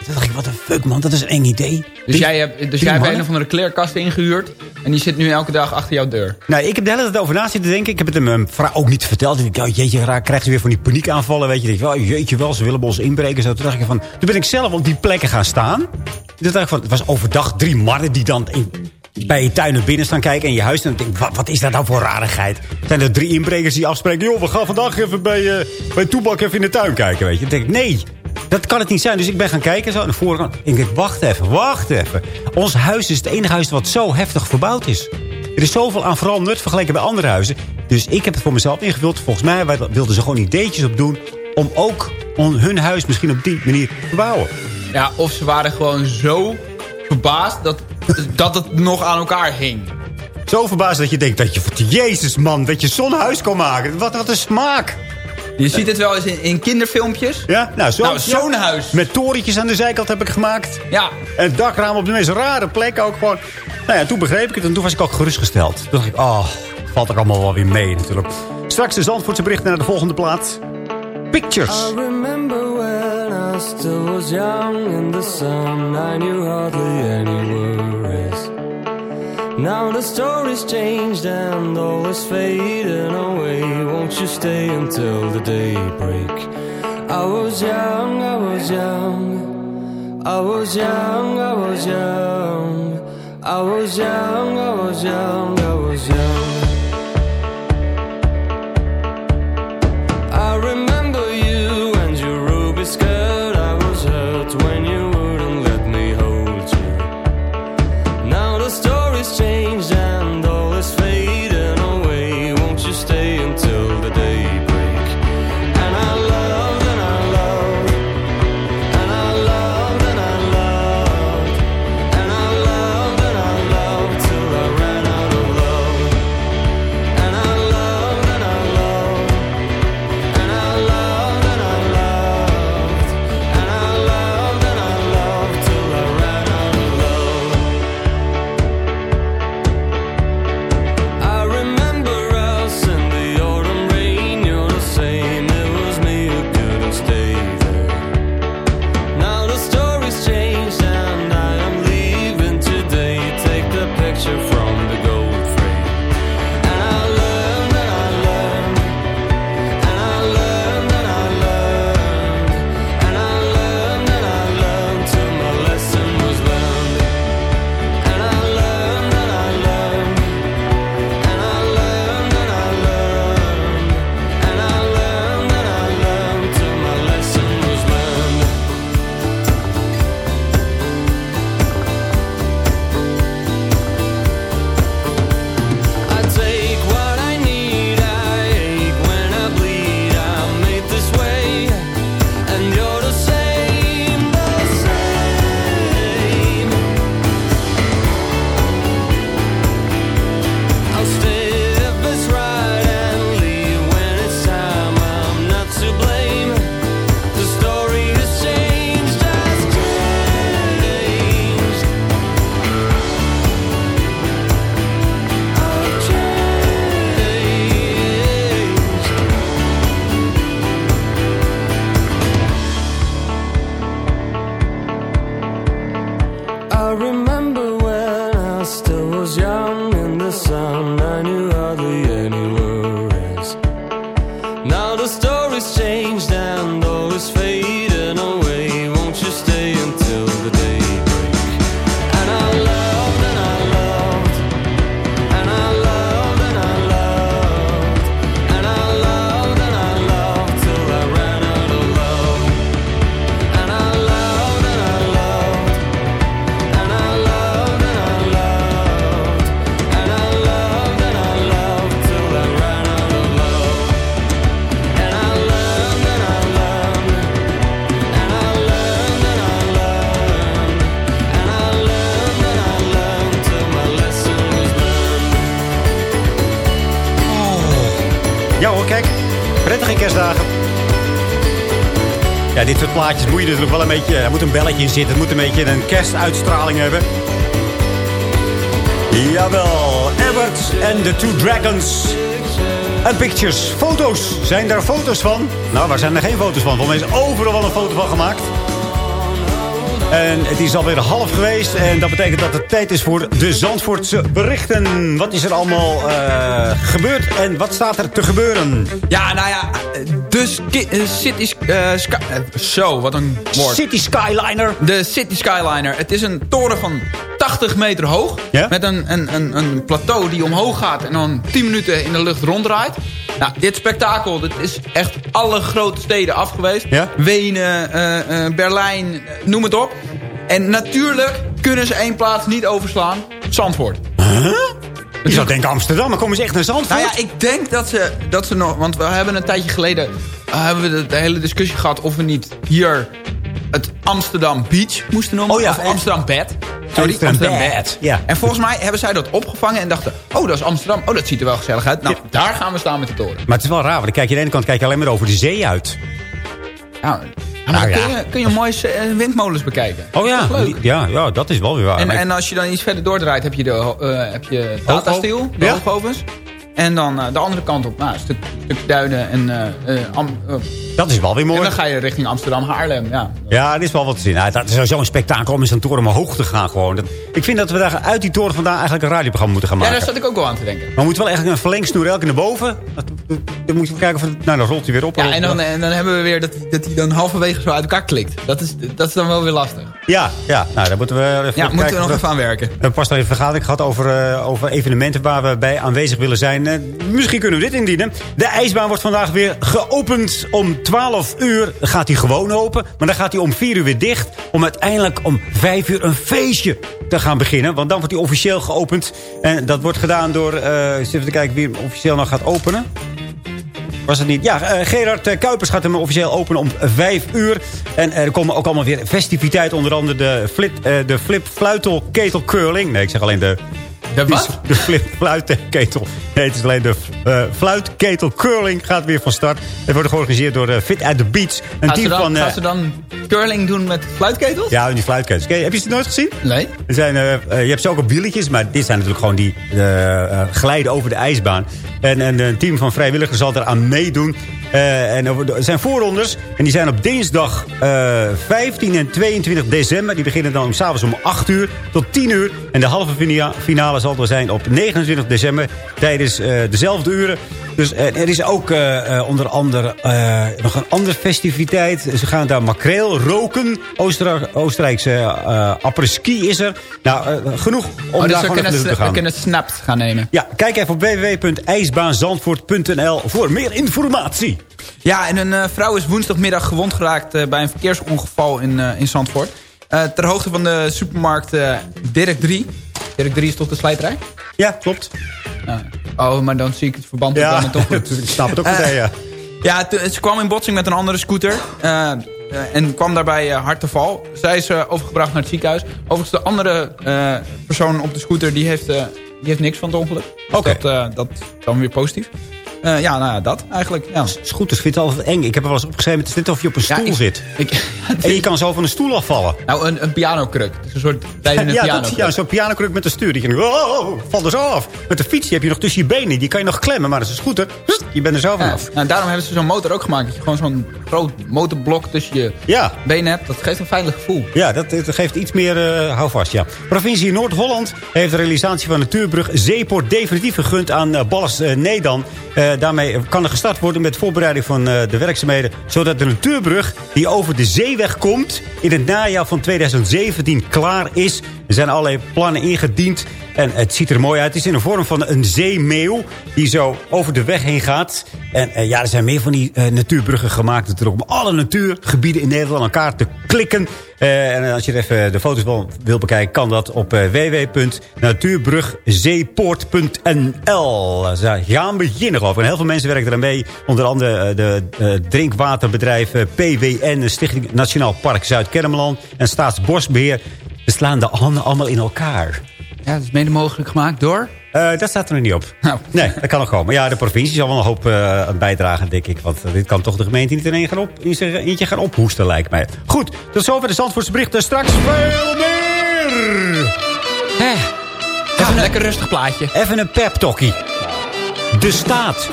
S3: Toen dacht ik, wat een fuck man, dat is een eng idee.
S7: dus jij hebt, dus jij hebt een of andere kleerkast ingehuurd. En die zit nu elke dag achter jouw deur.
S3: Nou, ik heb de hele tijd over na zitten denken. Ik heb het hem mijn vrouw ook niet verteld. Ik dacht, oh, jeetje, raar, krijgt ze weer van die paniekaanvallen. Weet je, Ik denk, oh, jeetje wel, ze willen bij ons inbreken. Zo. Toen dacht ik van, toen ben ik zelf op die plekken gaan staan. Toen dacht ik van, het was overdag drie mannen die dan in, bij je tuin naar binnen staan kijken. En je huis. En dan denk wat, wat is dat nou voor rarigheid? Zijn er drie inbrekers die afspreken. Joh, we gaan vandaag even bij, eh bij Toebak even in de tuin kijken. Weet je. Dan denk ik, nee. Dat kan het niet zijn. Dus ik ben gaan kijken. Zo aan de voorkant. Ik denk, wacht even, wacht even. Ons huis is het enige huis wat zo heftig verbouwd is. Er is zoveel aan veranderd vergeleken bij andere huizen. Dus ik heb het voor mezelf ingevuld. Volgens mij wilden ze gewoon ideetjes op doen... om ook hun huis misschien op die manier te bouwen.
S7: Ja, of ze waren gewoon zo verbaasd dat, dat het nog aan elkaar hing.
S3: Zo verbaasd dat je denkt dat je... Jezus man, dat je zo'n huis kan maken. Wat, wat een smaak.
S7: Je ziet het wel eens in, in kinderfilmpjes.
S3: Ja, nou,
S7: Nou, zo'n
S3: ja.
S7: huis.
S3: Met torentjes aan de zijkant heb ik gemaakt.
S7: Ja,
S3: En het dakraam op de meest rare plek ook gewoon. Nou ja, toen begreep ik het en toen was ik ook gerustgesteld. Toen dacht ik, oh, valt er allemaal wel weer mee natuurlijk. Straks de Zandvoortse berichten naar de volgende plaat. Pictures.
S13: I remember when I still was young in the sun. I knew hardly any. Now the story's changed and all is fading away. Won't you stay until the daybreak? I was young, I was young. I was young, I was young. I was young, I was young, I was young.
S3: Hoor, kijk. Prettige kerstdagen. Ja, dit soort plaatjes moet je natuurlijk wel een beetje... Er moet een belletje in zitten. Het moet een beetje een kerstuitstraling hebben. Jawel, Ebert en de Two Dragons. En pictures, foto's. Zijn daar foto's van? Nou, waar zijn er geen foto's van? Volgens mij is overal een foto van gemaakt. En het is alweer half geweest. En dat betekent dat het tijd is voor de Zandvoortse berichten. Wat is er allemaal eh, gebeurd en wat staat er te gebeuren?
S7: Ja, nou ja, de eh, City... eh, Sky- zo, wat een woord.
S3: City Skyliner.
S7: De City Skyliner. Het is een toren van 80 meter hoog.
S3: Ja?
S7: Met een, een, een, een plateau die omhoog gaat en dan 10 minuten in de lucht ronddraait. Nou, dit spektakel, dit is echt alle grote steden af geweest.
S3: Ja?
S7: Wenen, eh, eh, Berlijn, eh, noem het op. En natuurlijk kunnen ze één plaats niet overslaan. Zandvoort.
S3: Ik zou denken Amsterdam, maar komen ze echt naar Zandvoort?
S7: Nou ja, ik denk dat ze, dat ze nog... Want we hebben een tijdje geleden... hebben we de, de hele discussie gehad of we niet hier het Amsterdam Beach moesten noemen.
S3: Oh ja,
S7: of Amsterdam Bed. Sorry,
S3: Amsterdam
S7: Amsterdam,
S3: Bed,
S7: Bed.
S3: ja.
S7: En volgens mij hebben zij dat opgevangen en dachten... Oh, dat is Amsterdam. Oh, dat ziet er wel gezellig uit. Nou, daar gaan we staan met de toren.
S3: Maar het is wel raar, want dan kijk je aan de ene kant kijk je alleen maar over de zee uit.
S7: Nou, maar
S3: Nou
S7: kun, je, kun je mooie eh, windmolens bekijken.
S3: Oh ja,
S7: Dat is leuk.
S3: ja, ja, dat is wel weer waar.
S7: En, als je dan iets verder doordraait, heb je, de, eh, heb je Tata Steel, de
S3: Ja.
S7: hoogovens. En dan eh, de andere kant op, nou, een stuk, stuk duinen en... eh, eh,
S3: dat is wel weer mooi.
S7: En dan ga je richting Amsterdam-Haarlem, ja.
S3: Ja, er is wel wat te zien. Nou, dat is sowieso een spektakel om in zo'n toren omhoog te gaan. Gewoon. Dat, ik vind dat we daar uit die toren vandaan eigenlijk een radioprogramma moeten gaan
S7: Ja,
S3: maken.
S7: daar zat ik ook wel aan te denken.
S3: Maar we moeten wel eigenlijk een verlengsnoer elke naar boven. Dan moet je kijken of het... Nou, dan rolt hij weer op.
S7: Ja, en dan, en dan hebben we weer dat, dat hij dan halverwege zo uit elkaar klikt. Dat is, dat is dan wel weer lastig.
S3: Ja, ja, nou, daar moeten we even
S7: Ja, moeten
S3: kijken
S7: we nog even aan werken.
S3: We hebben pas nog even een vergadering gehad over, eh, over evenementen waar we bij aanwezig willen zijn. Eh, misschien kunnen we dit indienen. De ijsbaan wordt vandaag weer geopend. Om 12 uur gaat hij gewoon open. Maar dan gaat hij om 4 uur weer dicht. Om uiteindelijk om 5 uur een feestje te gaan beginnen. Want dan wordt hij officieel geopend. En dat wordt gedaan door... eh eens even te kijken wie hem officieel nog gaat openen. Was het niet? Ja, eh, Gerard eh, Kuipers gaat hem officieel openen om 5 uur. En er komen ook allemaal weer festiviteiten. Onder andere de, flip, eh, de flip fluitel ketel curling. Nee, ik zeg alleen de...
S7: De wat?
S3: De fluitketel. Nee, het is alleen de eh fluitketel curling gaat weer van start. Het wordt georganiseerd door eh, Fit at the Beach. Een
S7: Gaan ze,
S3: team
S7: dan,
S3: van... eh,
S7: gaan ze dan curling doen met fluitketels?
S3: ja, die fluitketels. Kijk, heb je ze nooit gezien?
S7: Nee.
S3: Er zijn, je hebt ze ook op wieletjes, maar dit zijn natuurlijk gewoon die glijden over de ijsbaan. En, en een team van vrijwilligers zal eraan meedoen. Eh, en er zijn voorrondes. En die zijn op dinsdag eh, 15 en 22 december. Die beginnen dan s'avonds om 8 uur tot 10 uur. En de halve finale zal er zijn op 29 december. Tijdens eh, dezelfde uren. Dus eh, er is ook eh, eh, onder andere eh, nog een andere festiviteit. Ze gaan daar makreel roken. Ooster Oostenrijkse eh apres-ski is er. Nou, eh, genoeg om
S7: Oh,
S3: daar
S7: dus we
S3: gewoon naartoe te
S7: we
S3: gaan.
S7: kunnen snaps gaan nemen.
S3: Ja, kijk even op www.ijsbaanzandvoort.nl voor meer informatie.
S7: Ja, en een eh, vrouw is woensdagmiddag gewond geraakt eh, bij een verkeersongeval in, eh, in Zandvoort. Ter hoogte van de supermarkt Dirk 3. Dirk 3 is toch de slijterij?
S3: Ja, klopt.
S7: oh, maar dan zie ik het verband
S3: Ja,
S7: dan toch goed.
S3: ik snap het ook meteen, ja.
S7: Ja, ze kwam in botsing met een andere scooter. en kwam daarbij hard te val. Zij is overgebracht naar het ziekenhuis. Overigens, de andere persoon op de scooter... die heeft, die heeft niks van het ongeluk. Dus
S3: Oké.
S7: dat, dat is dan weer positief. Eh, ja, nou ja, dat eigenlijk. Ja.
S3: Scooters vind ik altijd eng. Ik heb er wel eens opgeschreven, het is net of je op een
S7: Ja,
S3: stoel
S7: ik-
S3: zit.
S7: Ik,
S3: En je kan zo van een stoel afvallen.
S7: nou, een, een pianokruk. Het is een soort
S3: ja,
S7: een
S3: dat,
S7: pianokruk.
S3: ja, zo'n pianokruk met een stuur. Die je denkt, oh, val er zo af. Met de fiets die heb je nog tussen je benen. Die kan je nog klemmen. Maar dat is een scooter. Je bent er zo
S7: Ja,
S3: vanaf.
S7: nou, daarom hebben ze zo'n motor ook gemaakt. Dat je gewoon zo'n groot motorblok tussen je
S3: Ja.
S7: benen hebt. Dat geeft een veilig gevoel.
S3: Ja, dat, dat geeft iets meer eh houvast, ja. Provincie Noord-Holland heeft de realisatie van de Natuurbrug Zeepoort definitief gegund aan eh, Ballas Nedam. Eh, daarmee kan er gestart worden met voorbereiding van eh, de werkzaamheden. Zodat de natuurbrug die over de zeeweg komt in het najaar van 2017 klaar is. Er zijn allerlei plannen ingediend. En het ziet er mooi uit. Het is in de vorm van een zeemeeuw die zo over de weg heen gaat. En eh, ja, er zijn meer van die eh, natuurbruggen gemaakt. Om alle natuurgebieden in Nederland aan elkaar te klikken. Eh, en als je even de foto's wil, bekijken, kan dat op www.natuurbrugzeepoort.nl. Ze gaan beginnen geloof ik. En heel veel mensen werken eraan mee. Onder andere de drinkwaterbedrijven PWN, Stichting Nationaal Park Zuid-Kennemerland en Staatsbosbeheer. Ze slaan de handen allemaal in elkaar.
S7: Ja, dat is mede mogelijk gemaakt door...
S3: Eh, dat staat er nog niet op.
S7: Nou.
S3: Nee, dat kan nog komen. Ja, de provincie zal wel een hoop aan bijdragen, denk ik. Want eh, dit kan toch de gemeente niet in één gaan op, in zijn eentje gaan ophoesten, lijkt mij. Goed, tot zover de Zandvoortse berichten. Straks veel meer!
S7: Hè, even een lekker rustig plaatje.
S3: Even een pep talkie. De staat.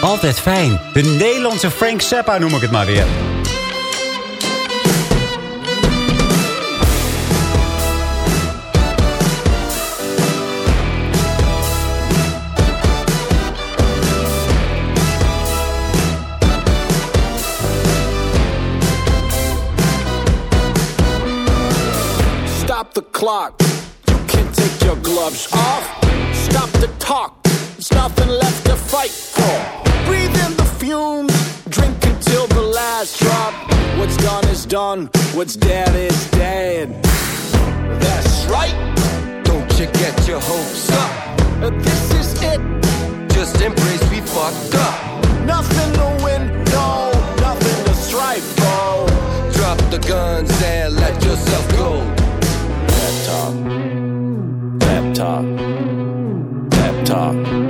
S3: Altijd fijn. De Nederlandse Frank Zappa noem ik het maar weer.
S15: You can take your gloves off. Stop the talk. There's nothing left to fight for. Breathe in the fumes. Drink until the last drop. What's done is done. What's dead is dead. That's right. Don't you get your hopes up. This is it. Just embrace we fucked up. Nothing to win, no. Nothing to strive for. Drop the guns and let yourself go. Talk. Pep talk.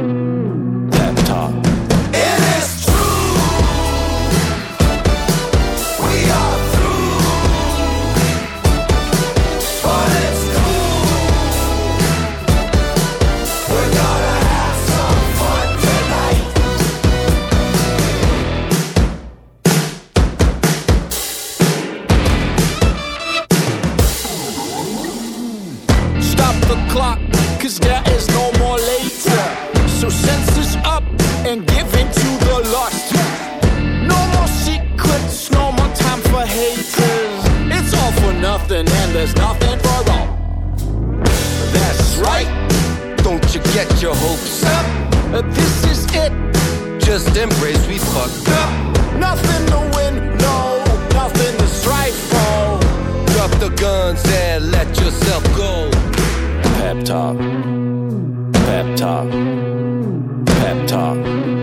S15: Nothing and there's nothing for all. That's right. Don't you get your hopes up? This is it. Just embrace we fucked up. Nothing to win, no, nothing to strive for. Drop the guns and let yourself go. Pep talk. Pep talk. Pep talk.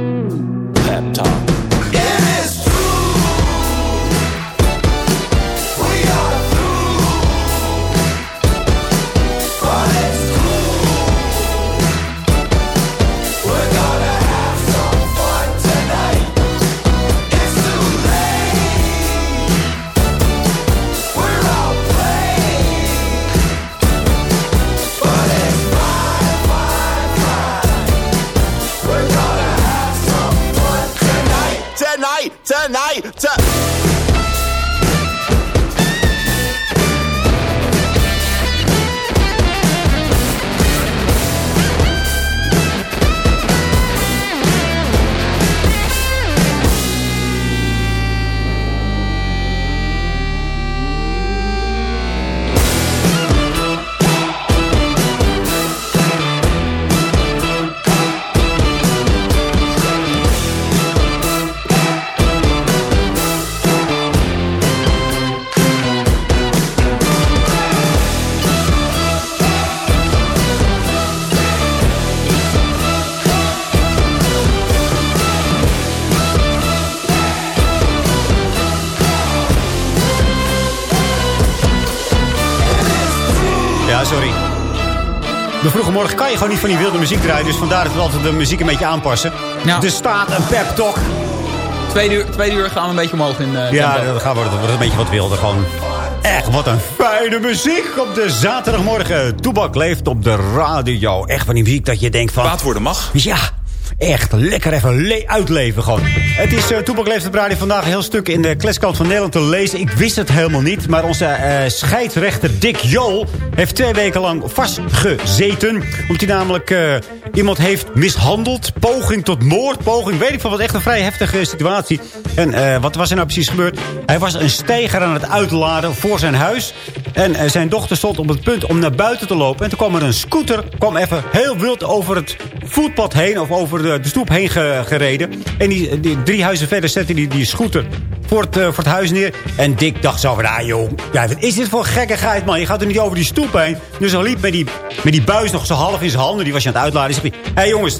S3: Kan je gewoon niet van die wilde muziek draaien. Dus vandaar dat we altijd de muziek een beetje aanpassen.
S7: Ja.
S3: Er staat een pep talk.
S7: Tweede uur, tweede uur gaan we een beetje omhoog in eh
S3: Ja, dat gaat worden, dat wordt een beetje wat wilder. Gewoon echt wat een fijne muziek op de zaterdagmorgen. Toebak leeft op de radio. Echt van die muziek dat je denkt van...
S11: Kwaad worden mag.
S3: Ja, echt lekker even le- uitleven gewoon. Het is uh, radio vandaag een heel stuk in de kleskant van Nederland te lezen. Ik wist het helemaal niet, maar onze eh, scheidsrechter Dick Jol heeft twee weken lang vastgezeten. Omdat hij namelijk eh, iemand heeft mishandeld. Poging tot moord, poging, weet ik van wat. Echt een vrij heftige situatie. En wat was er nou precies gebeurd? Hij was een steiger aan het uitladen voor zijn huis. En zijn dochter stond op het punt om naar buiten te lopen. En toen kwam er een scooter, kwam even heel wild over het voetpad heen... of over de, de stoep heen ge- gereden. En die, drie huizen verder zette die, die scooter voor het, eh, voor het huis neer. En Dick dacht zo van, ah joh, ja, wat is dit voor gekkigheid, man? Je gaat er niet over die stoep heen. Dus hij liep met die, met die buis nog zo half in zijn handen. Die was je aan het uitladen. Hé hey, jongens,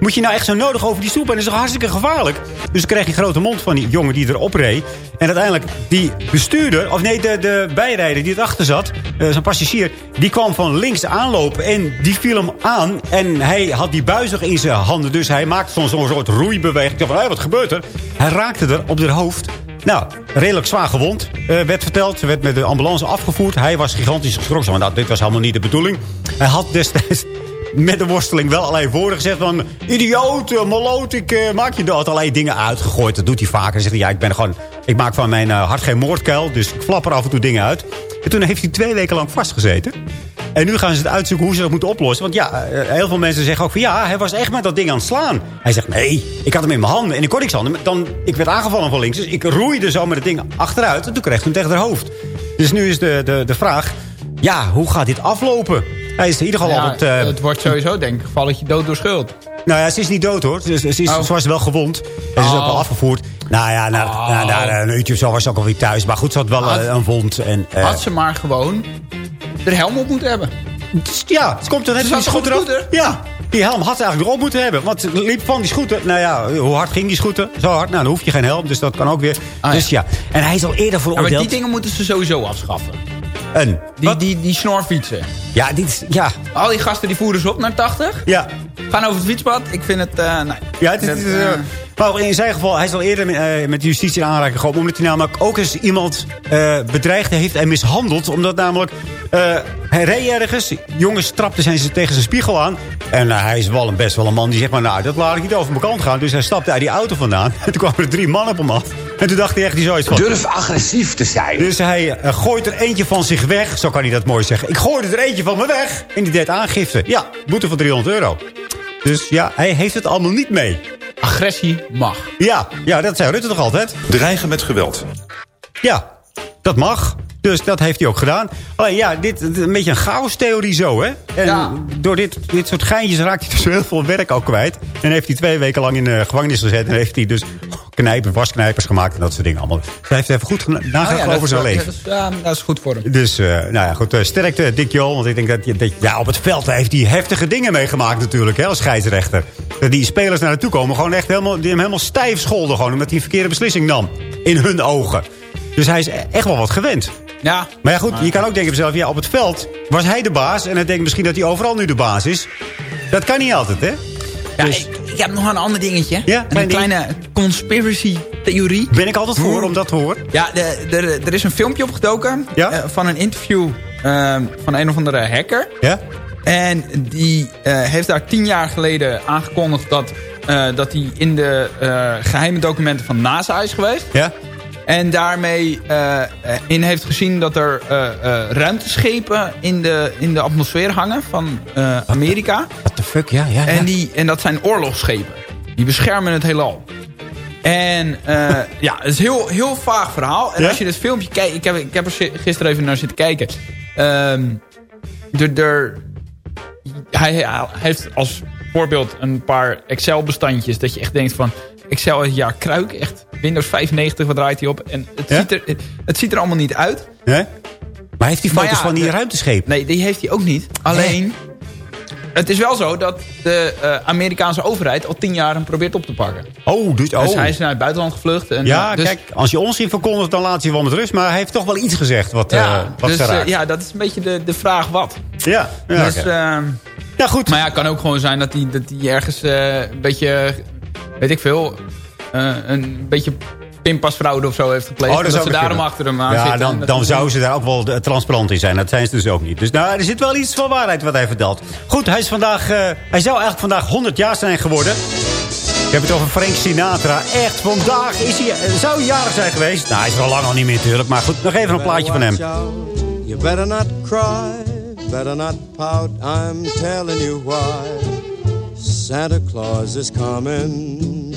S3: moet je nou echt zo nodig over die stoep heen? Dat is toch hartstikke gevaarlijk? Dus kreeg hij grote mond van die jongen die erop reed. En uiteindelijk, die bestuurder, of nee, de, de bijrijder die erachter zat, eh zijn passagier, die kwam van links aanlopen en die viel hem aan. En hij had die buis nog in zijn handen, dus hij maakte zo'n zo'n soort roeibeweging. Ik dacht van, wat gebeurt er? Hij raakte er op zijn hoofd. Nou, redelijk zwaar gewond, eh, werd verteld. Ze werd met de ambulance afgevoerd. Hij was gigantisch geschrokken. Nou, dit was helemaal niet de bedoeling. Hij had destijds met de worsteling wel allerlei woorden gezegd van... idioot, maloot, maak je dood. Allerlei dingen uitgegooid. Dat doet hij vaker. Hij zegt, ja, ik ben gewoon... Ik maak van mijn eh, hart geen moordkuil. Dus ik flapper af en toe dingen uit. En toen heeft hij twee weken lang vastgezeten. En nu gaan ze het uitzoeken hoe ze dat moeten oplossen. Want ja, eh, heel veel mensen zeggen ook van... ja, hij was echt met dat ding aan het slaan. Hij zegt, nee, ik had hem in mijn handen en ik kon niks handen. Dan, ik werd aangevallen van links. Dus ik roeide zo met het ding achteruit. En toen kreeg hij hem tegen haar hoofd. Dus nu is de, de, de vraag... ja, hoe gaat dit aflopen? Hij is in ieder geval
S7: Ja,
S3: het... eh,
S7: het wordt sowieso, denk ik, gevalletje dood door schuld.
S3: nou ja, ze is niet dood hoor. Ze, is- ze, is,
S7: Oh.
S3: ze was wel gewond. En ze is ook
S7: Oh.
S3: wel afgevoerd. Nou ja, na,
S7: Oh.
S3: na, na een uurtje of zo was ze ook alweer thuis. Maar goed, ze had wel
S7: Had-
S3: eh, een wond. En, eh,
S7: Had ze maar gewoon de helm op moeten hebben.
S3: ja, ze komt dan net van die
S7: zat toch op
S3: scooter
S7: de
S3: af. Ja, die helm had ze eigenlijk erop moeten hebben. Want ze liep van die scooter. Nou ja, hoe hard ging die scooter? Zo hard. Nou, dan hoef je geen helm. Dus dat kan ook weer.
S7: Ah,
S3: dus ja. En hij is al eerder
S7: Ja, maar die dingen moeten ze sowieso afschaffen.
S3: En,
S7: Die,
S3: wat?
S7: die, die snorfietsen.
S3: Ja, dit is... Ja,
S7: Al die gasten die voeren ze op naar 80.
S3: ja.
S7: Gaan over het fietspad. Ik vind het... nee.
S3: Ja, het
S7: eh,
S3: eh, maar in zijn geval, hij is al eerder met de justitie in aanraking gekomen. Omdat hij namelijk ook eens iemand bedreigd heeft en mishandeld. Omdat namelijk, hij reed ergens. Jongens trapten zijn ze tegen zijn spiegel aan. En hij is wel een, best wel een man die zegt, maar nou, dat laat ik niet over mijn kant gaan. Dus hij stapte uit die auto vandaan. En toen kwamen er drie mannen op hem af. En toen dacht hij echt die zoiets van...
S16: Durf agressief te zijn.
S3: Dus hij eh, gooit er eentje van zich weg. Zo kan hij dat mooi zeggen. Ik gooi er eentje van me weg. En die deed aangifte. Ja, boete van 300 euro. Dus ja, hij heeft het allemaal niet mee.
S7: agressie mag.
S3: Ja, ja, dat zei Rutte toch altijd?
S11: Dreigen met geweld.
S3: Ja, dat mag. Dus dat heeft hij ook gedaan. Alleen ja, dit een beetje een chaos-theorie zo, hè? En
S7: Ja.
S3: door dit, dit soort geintjes raakt hij dus heel veel werk ook kwijt. En heeft hij twee weken lang in de gevangenis gezet. En heeft hij dus knijpen, wasknijpers gemaakt en dat soort dingen allemaal. Dus hij heeft even goed nagedacht
S7: Oh ja,
S3: over zijn leven.
S7: Dat is, ja, dat is goed voor hem.
S3: Dus, eh, nou ja, goed. eh, sterkte, Dick Jol. Want ik denk dat, je- dat ja, op het veld heeft hij heftige dingen meegemaakt natuurlijk, hè, als scheidsrechter. Dat die spelers naar naartoe komen, gewoon echt helemaal, die hem helemaal stijf scholden. Gewoon, omdat hij een verkeerde beslissing nam. In hun ogen. Dus hij is e- echt wel wat gewend.
S7: Ja.
S3: Maar ja, goed, je kan ook denken jezelf, ja, op het veld was hij de baas. En hij denkt misschien dat hij overal nu de baas is. Dat kan niet altijd, hè?
S7: Ja,
S3: Dus-
S7: ik, ik heb nog een ander dingetje.
S3: Ja,
S7: een
S3: ding.
S7: kleine conspiracy theorie.
S3: Ben ik altijd voor om dat te horen?
S7: Ja, er is een filmpje opgedoken
S3: Ja?
S7: eh, van een interview eh, van een of andere hacker.
S3: Ja?
S7: En die eh, heeft daar tien jaar geleden aangekondigd dat, eh, dat hij in de eh, geheime documenten van NASA is geweest.
S3: Ja?
S7: En daarmee eh, in heeft gezien dat er eh, ruimteschepen in de, in de atmosfeer hangen van Amerika.
S3: What the fuck, ja, ja.
S7: En, die, en dat zijn oorlogsschepen. Die beschermen het heelal. En ja, het is een heel, heel vaag verhaal. En
S3: Ja?
S7: als je dit filmpje kijkt... Ik heb, ik heb er gisteren even naar zitten kijken. Ehm, er, er, hij, hij heeft als voorbeeld een paar Excel-bestandjes... dat je echt denkt van... Excel is ja kruik, echt. Windows 95, wat draait hij op? En het,
S3: Ja?
S7: ziet er, het, het ziet er allemaal niet uit.
S3: Hè? Maar heeft hij foto's
S7: ja,
S3: van die
S7: de-
S3: ruimteschepen?
S7: Nee, die heeft hij ook niet. Alleen, het is wel zo dat de eh, Amerikaanse overheid al tien jaar hem probeert op te pakken.
S3: Oh, dus, oh.
S7: Dus hij is naar het buitenland gevlucht. En,
S3: Ja,
S7: eh, dus,
S3: kijk, als je ons in verkondigt, dan laat hij wel met rust. Maar hij heeft toch wel iets gezegd wat,
S7: ja,
S3: eh wat
S7: dus, ja, dat is een beetje de, de vraag wat.
S3: ja, ja,
S7: dus
S3: oké.
S7: eh,
S3: Ja, goed.
S7: Maar ja, het kan ook gewoon zijn dat hij dat die ergens een beetje, weet ik veel, een beetje pinpasfraude of zo heeft gepleegd.
S3: Oh, dat
S7: dat
S3: zou
S7: ze daarom
S3: kunnen.
S7: achter hem aan
S3: Ja,
S7: zitten.
S3: dan, dan zouden ze daar ook wel eh, transparant in zijn. Dat zijn ze dus ook niet. Dus nou, er zit wel iets van waarheid wat hij vertelt. Goed, hij, is vandaag, eh, hij zou eigenlijk vandaag 100 jaar zijn geworden. Ik heb het over Frank Sinatra. Echt, vandaag is hij, eh, zou hij jarig zijn geweest. Nou, hij is er al lang al niet meer natuurlijk. Maar goed, nog even een plaatje van hem.
S16: You better not cry, better not pout, I'm telling you why. Santa Claus is coming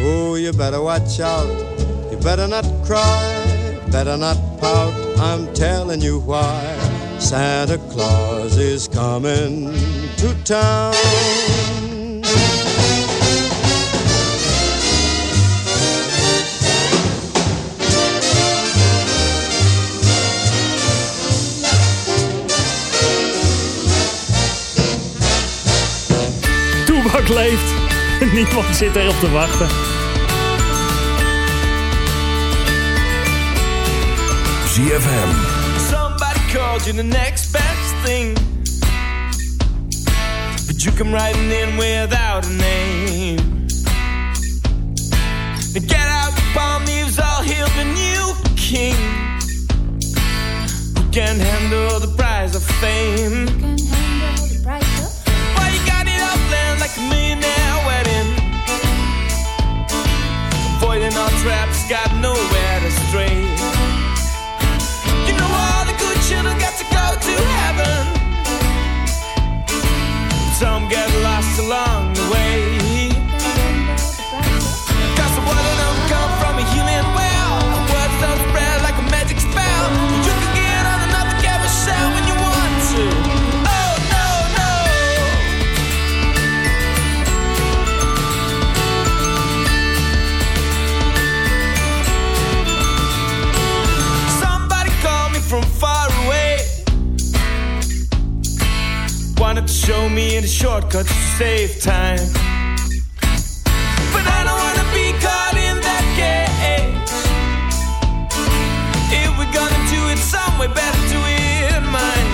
S16: Oh, you better watch out. You better not cry, better not pout. I'm telling you why. Santa Claus is coming to town.
S17: Leeft. Niemand zit erop te wachten.
S10: ZFM. Somebody called you the next best thing. But you come riding in without a name. Get out the palm leaves, all hail the new king. Who can handle the prize of fame? Why you got it all planned like a millionaire Avoiding all traps, got nowhere to stray. You know all the good children got to go to heaven. Some get lost along show me the shortcuts save time. But I don't wanna be caught in that cage. If we're gonna do it some way, better do it mine.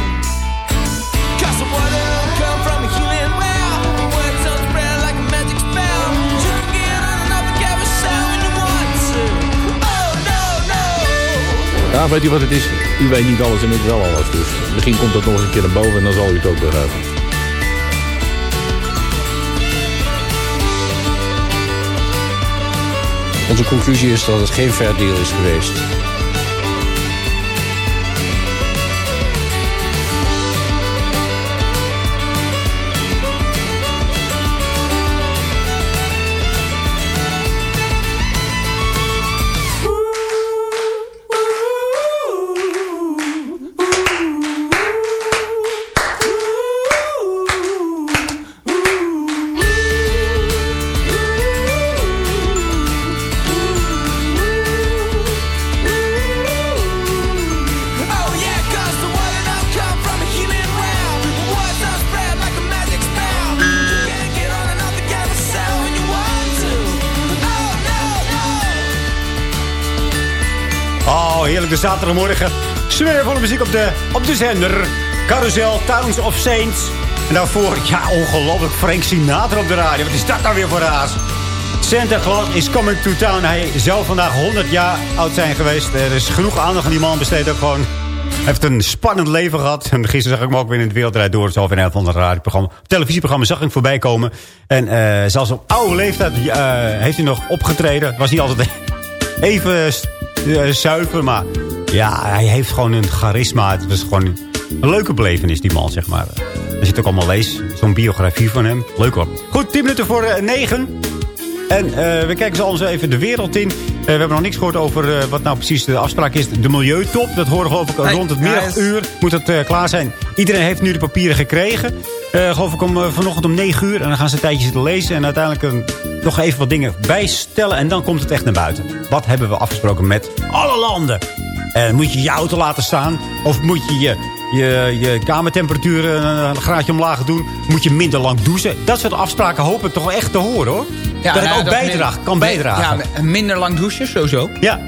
S10: Cause the water don't come from a healing well. The words don't spread like a magic spell. You get on another carousel when you want to. Oh no, no.
S1: Ja, weet u wat het is? U weet niet alles en ik wel alles. Dus misschien komt dat nog een keer naar boven en dan zal u het ook begrijpen.
S18: Onze conclusie is dat het geen fair deal is geweest.
S3: Zaterdagmorgen. Sfeervolle muziek op de, op de zender. Carousel, Towns of Saints. En daarvoor, ja, ongelooflijk Frank Sinatra op de radio. Wat is dat nou weer voor raas? Santa Claus is coming to town. Hij zou vandaag 100 jaar oud zijn geweest. Er is genoeg aandacht aan die man besteed ook gewoon. Hij heeft een spannend leven gehad. En gisteren zag ik hem ook weer in het Wereldrijd door. Zo in een van. Televisieprogramma zag ik hem voorbij komen. En eh, zelfs op oude leeftijd eh, heeft hij nog opgetreden. Het was niet altijd even eh, zuiver, maar ja, hij heeft gewoon een charisma. Het was gewoon een leuke belevenis, die man, zeg maar. Er zit ook allemaal lees, zo'n biografie van hem. Leuk hoor. Goed, 10 minuten voor eh, 9. En eh, we kijken zo eens even de wereld in. Eh, we hebben nog niks gehoord over eh, wat nou precies de afspraak is. De milieutop, dat horen we geloof ik rond het middaguur. Moet het eh, klaar zijn. Iedereen heeft nu de papieren gekregen. Eh, geloof ik om, eh, vanochtend om 9 uur. En dan gaan ze een tijdje zitten lezen. En uiteindelijk eh, nog even wat dingen bijstellen. En dan komt het echt naar buiten. Wat hebben we afgesproken met alle landen? En moet je je auto laten staan? Of moet je je, je, je kamertemperatuur een, een graadje omlaag doen? Moet je minder lang douchen? Dat soort afspraken hoop ik toch wel echt te horen hoor. dat ik
S7: nou,
S3: ook bijdraag, kan bijdragen.
S7: Ja, minder lang douchen sowieso.
S3: Ja.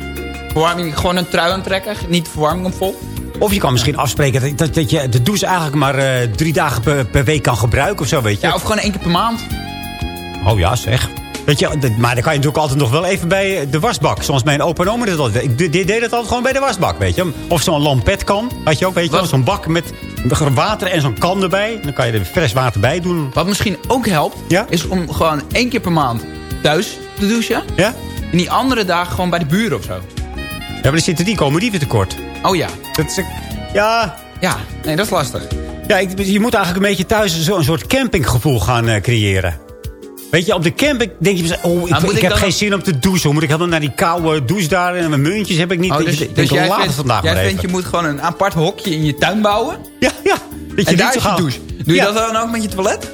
S7: Verwarming, gewoon een trui aantrekken. Niet verwarming op vol.
S3: Of je kan misschien afspreken dat, dat, dat je de douche eigenlijk maar eh, drie dagen per, per week kan gebruiken of zo, weet je.
S7: Ja, of gewoon één keer per maand.
S3: Oh ja, zeg. Weet je, dat- maar dan kan je natuurlijk altijd nog wel even bij de wasbak. Zoals mijn opa en oma dat altijd. Ik deed het altijd gewoon bij de wasbak, weet je. Of zo'n lampet kan, had je ook, weet je. Zo'n bak met water en zo'n kan erbij. Dan kan je er fles water bij doen.
S7: Wat misschien ook helpt, is om gewoon één keer per maand thuis te douchen.
S3: Ja?
S7: En die andere dagen gewoon bij de buren of zo.
S3: Ja, maar dan zitten die komen die weer tekort.
S7: Oh ja.
S3: Dat is, ja.
S7: Ja, nee, dat is lastig.
S3: Ja, ik, je moet eigenlijk een beetje thuis zo'n soort campinggevoel gaan eh, creëren. Weet je, op de camping denk je, oh, ik, ik
S7: ik
S3: heb geen zin om te douchen. Hoe moet ik helemaal naar die koude douche daar en mijn muntjes heb ik niet.
S7: Oh, dus
S3: denk,
S7: dus jij, vindt,
S3: vandaag
S7: jij vindt je moet gewoon een apart hokje in je tuin bouwen?
S3: Ja, ja. Dat je
S7: en daar is je douche. Doe je
S3: Ja.
S7: dat dan ook met je toilet?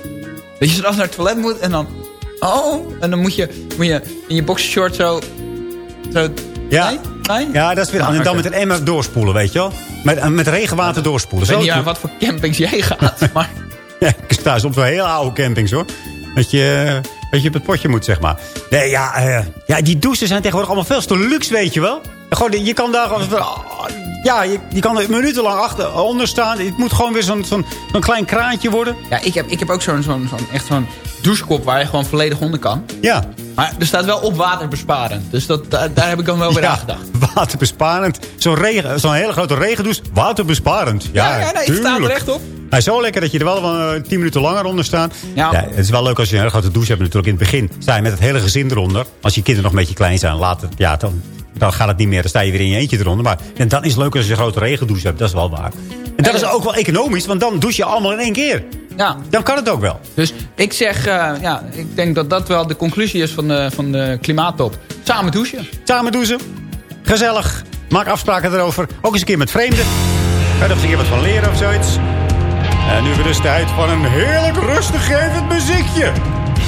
S7: Dat je zelfs naar het toilet moet en dan... Oh, en dan moet je, moet je in je boxershort zo... zo
S3: Ja.
S7: Nee? Nee?
S3: Ja, dat is weer
S7: Ah,
S3: en dan met een emmer doorspoelen, weet je wel. Met, eh, met regenwater doorspoelen.
S7: Ik weet
S3: Zo
S7: niet aan wat voor campings jij gaat, maar...
S3: Ja, ik sta soms wel heel oude campings, hoor. Dat je, dat je op het potje moet, zeg maar. Nee, ja, eh, ja, die douches zijn tegenwoordig allemaal veel te luxe, weet je wel. Gewoon, je kan daar oh, Ja, je, je kan er minutenlang achter, onder staan. Het moet gewoon weer zo'n zo'n zo'n klein kraantje worden.
S7: Ja, ik heb, ik heb ook zo'n zo'n zo'n echt zo'n douchekop waar je gewoon volledig onder kan.
S3: Ja.
S7: Maar er staat wel op waterbesparend. Dus dat, daar, daar heb ik dan wel weer
S3: Ja,
S7: aan gedacht.
S3: waterbesparend. Zo'n regen, zo'n hele grote regendouche, waterbesparend. Ja,
S7: Ja, ja, nee, het staat er echt op.
S3: Hij is zo lekker dat je er wel eh, 10 minuten langer onder staat.
S7: Ja.
S3: het is wel leuk als je een hele grote douche hebt. Natuurlijk in het begin sta je met het hele gezin eronder. Als je kinderen nog een beetje klein zijn, later, ja, dan, dan gaat het niet meer. Dan sta je weer in je eentje eronder. Maar en dan is het leuk als je een grote regendouche hebt. Dat is wel waar. En dat is ook wel economisch, want dan douche je allemaal in één keer.
S7: Ja.
S3: Dan kan het ook wel.
S7: Dus ik zeg, eh, ja, ik denk dat dat wel de conclusie is van de, van de klimaattop. Samen douchen.
S3: Samen douchen. Gezellig. Maak afspraken erover. Ook eens een keer met vreemden. Ga nog eens een keer wat van leren of zoiets. En nu weer dus tijd van een heerlijk rustgevend muziekje.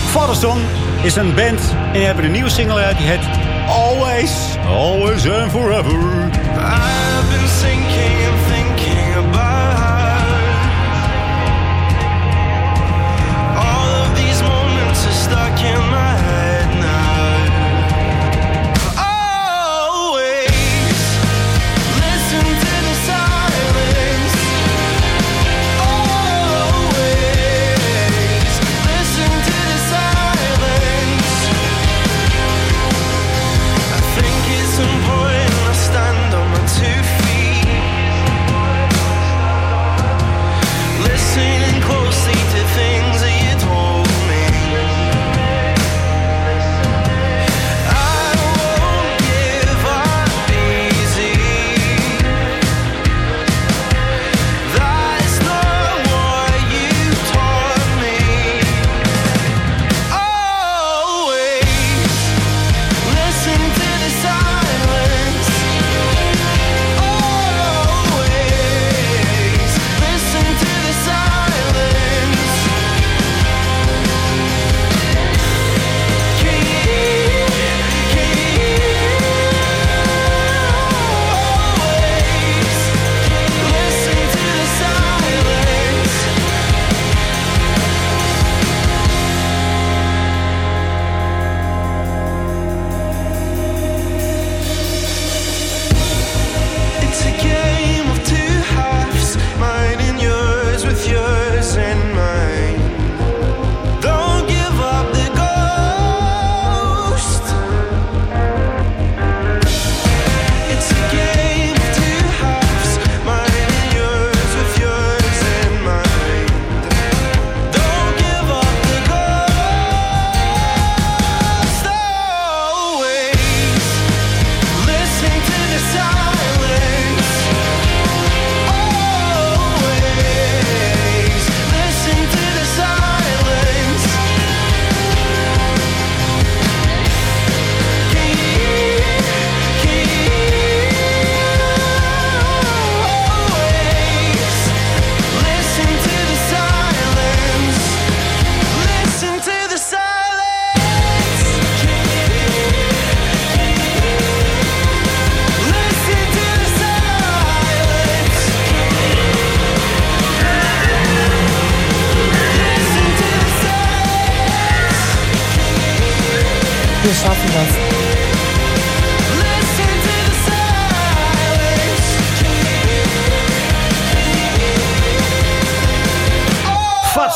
S3: Fatherson is een band en hebben een nieuwe single uit. Die heet Always, Always and Forever.
S13: I've been thinking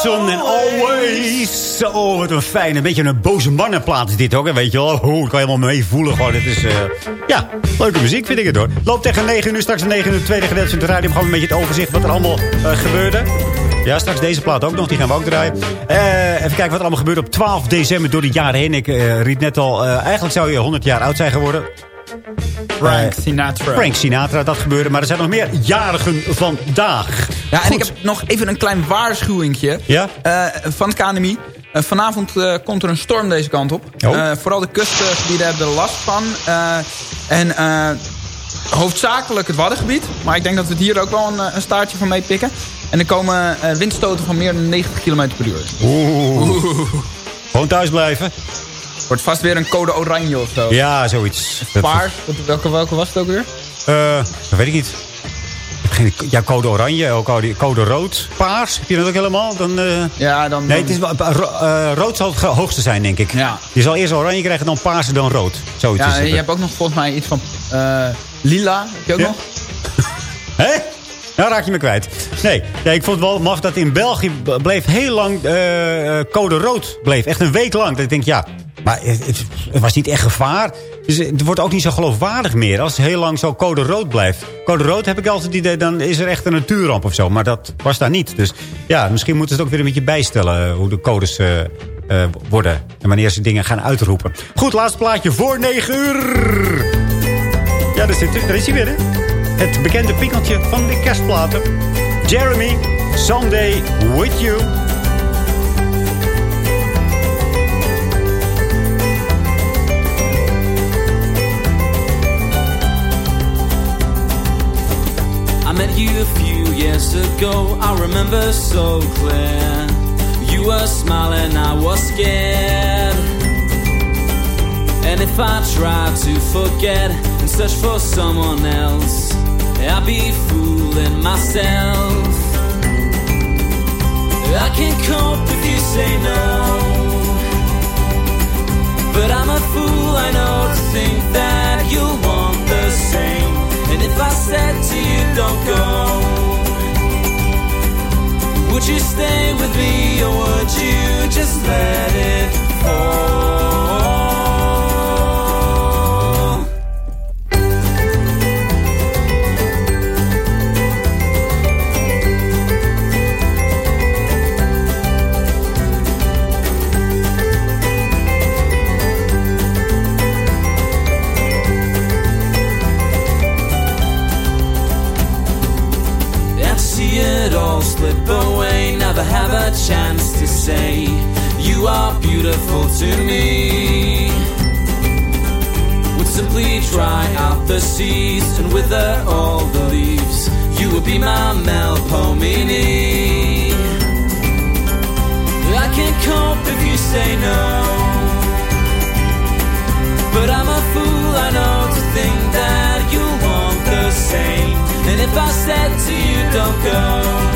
S3: Fatson en Always. Oh, wat een fijne, een beetje een boze mannenplaat is dit ook. Weet je wel, oh, ik kan helemaal mee voelen. Gewoon, het is, eh, ja, leuke muziek vind ik het hoor. Loopt tegen 9 uur, straks 9 uur, tweede gedeelte van de radio. Gewoon een beetje het overzicht wat er allemaal eh, gebeurde. Ja, straks deze plaat ook nog, die gaan we ook draaien. Eh, even kijken wat er allemaal gebeurde op 12 december door de jaren heen. Ik riep net al, eigenlijk zou je 100 jaar oud zijn geworden.
S7: Frank
S3: Eh,
S7: Sinatra.
S3: Frank Sinatra, dat gebeurde. Maar er zijn nog meer jarigen vandaag.
S7: Ja, en ik heb nog even een klein waarschuwingje
S3: Ja?
S7: eh, van het KNMI. Eh, vanavond komt er een storm deze kant op.
S3: Oh.
S7: Eh, vooral de kustgebieden hebben er last van. Eh, en eh, hoofdzakelijk het Waddengebied. Maar ik denk dat we het hier ook wel een, een staartje van meepikken. En er komen windstoten van meer dan 90 km per uur.
S3: Oeh. Gewoon thuis blijven.
S7: Wordt vast weer een code oranje of zo.
S3: Ja, zoiets.
S7: Paars. Welke, welke was het ook weer?
S3: Eh, dat weet ik niet. Ja, code oranje, ook code, code rood, paars. Heb je dat ook helemaal? Dan, eh,
S7: Ja, dan...
S3: Nee, het is, eh, rood zal het hoogste zijn, denk ik.
S7: Ja.
S3: Je zal eerst oranje krijgen, dan paars en dan rood. Zoiets
S7: Ja, je hebt ook nog volgens mij iets van lila. Heb je ook
S3: Ja.
S7: nog?
S3: Hè? Nou raak je me kwijt. Nee, ja, ik vond het wel maf dat in België bleef heel lang code rood. Bleef echt een week lang. Dat ik denk, ja, maar het, het- was niet echt gevaar. Dus het wordt ook niet zo geloofwaardig meer als het heel lang zo code rood blijft. Code rood heb ik altijd het idee, dan is er echt een natuurramp of zo. Maar dat was daar niet. Dus ja, misschien moeten ze het ook weer een beetje bijstellen... eh, hoe de codes eh, eh, worden en wanneer ze dingen gaan uitroepen. Goed, laatste plaatje voor 9 uur. Ja, daar, zit, daar is hij weer, hè? Het bekende pikkeltje van de kerstplaten. Jeremy, Someday With You.
S19: Ago, I remember so clear. You were smiling, I was scared. And if I tried to forget and search for someone else, I'd be fooling myself. I can't cope if you say no. But I'm a fool, I know, to think that you'll want the same. And if I said to you, don't go, would you stay with me or would you just let it fall? Slip away. Never have a chance to say you are beautiful to me. Would simply dry out the seas and wither all the leaves. You would be my Melpomene. I can't cope if you say no. But I'm a fool, I know, to think that you want the same. And if I said to you, don't go.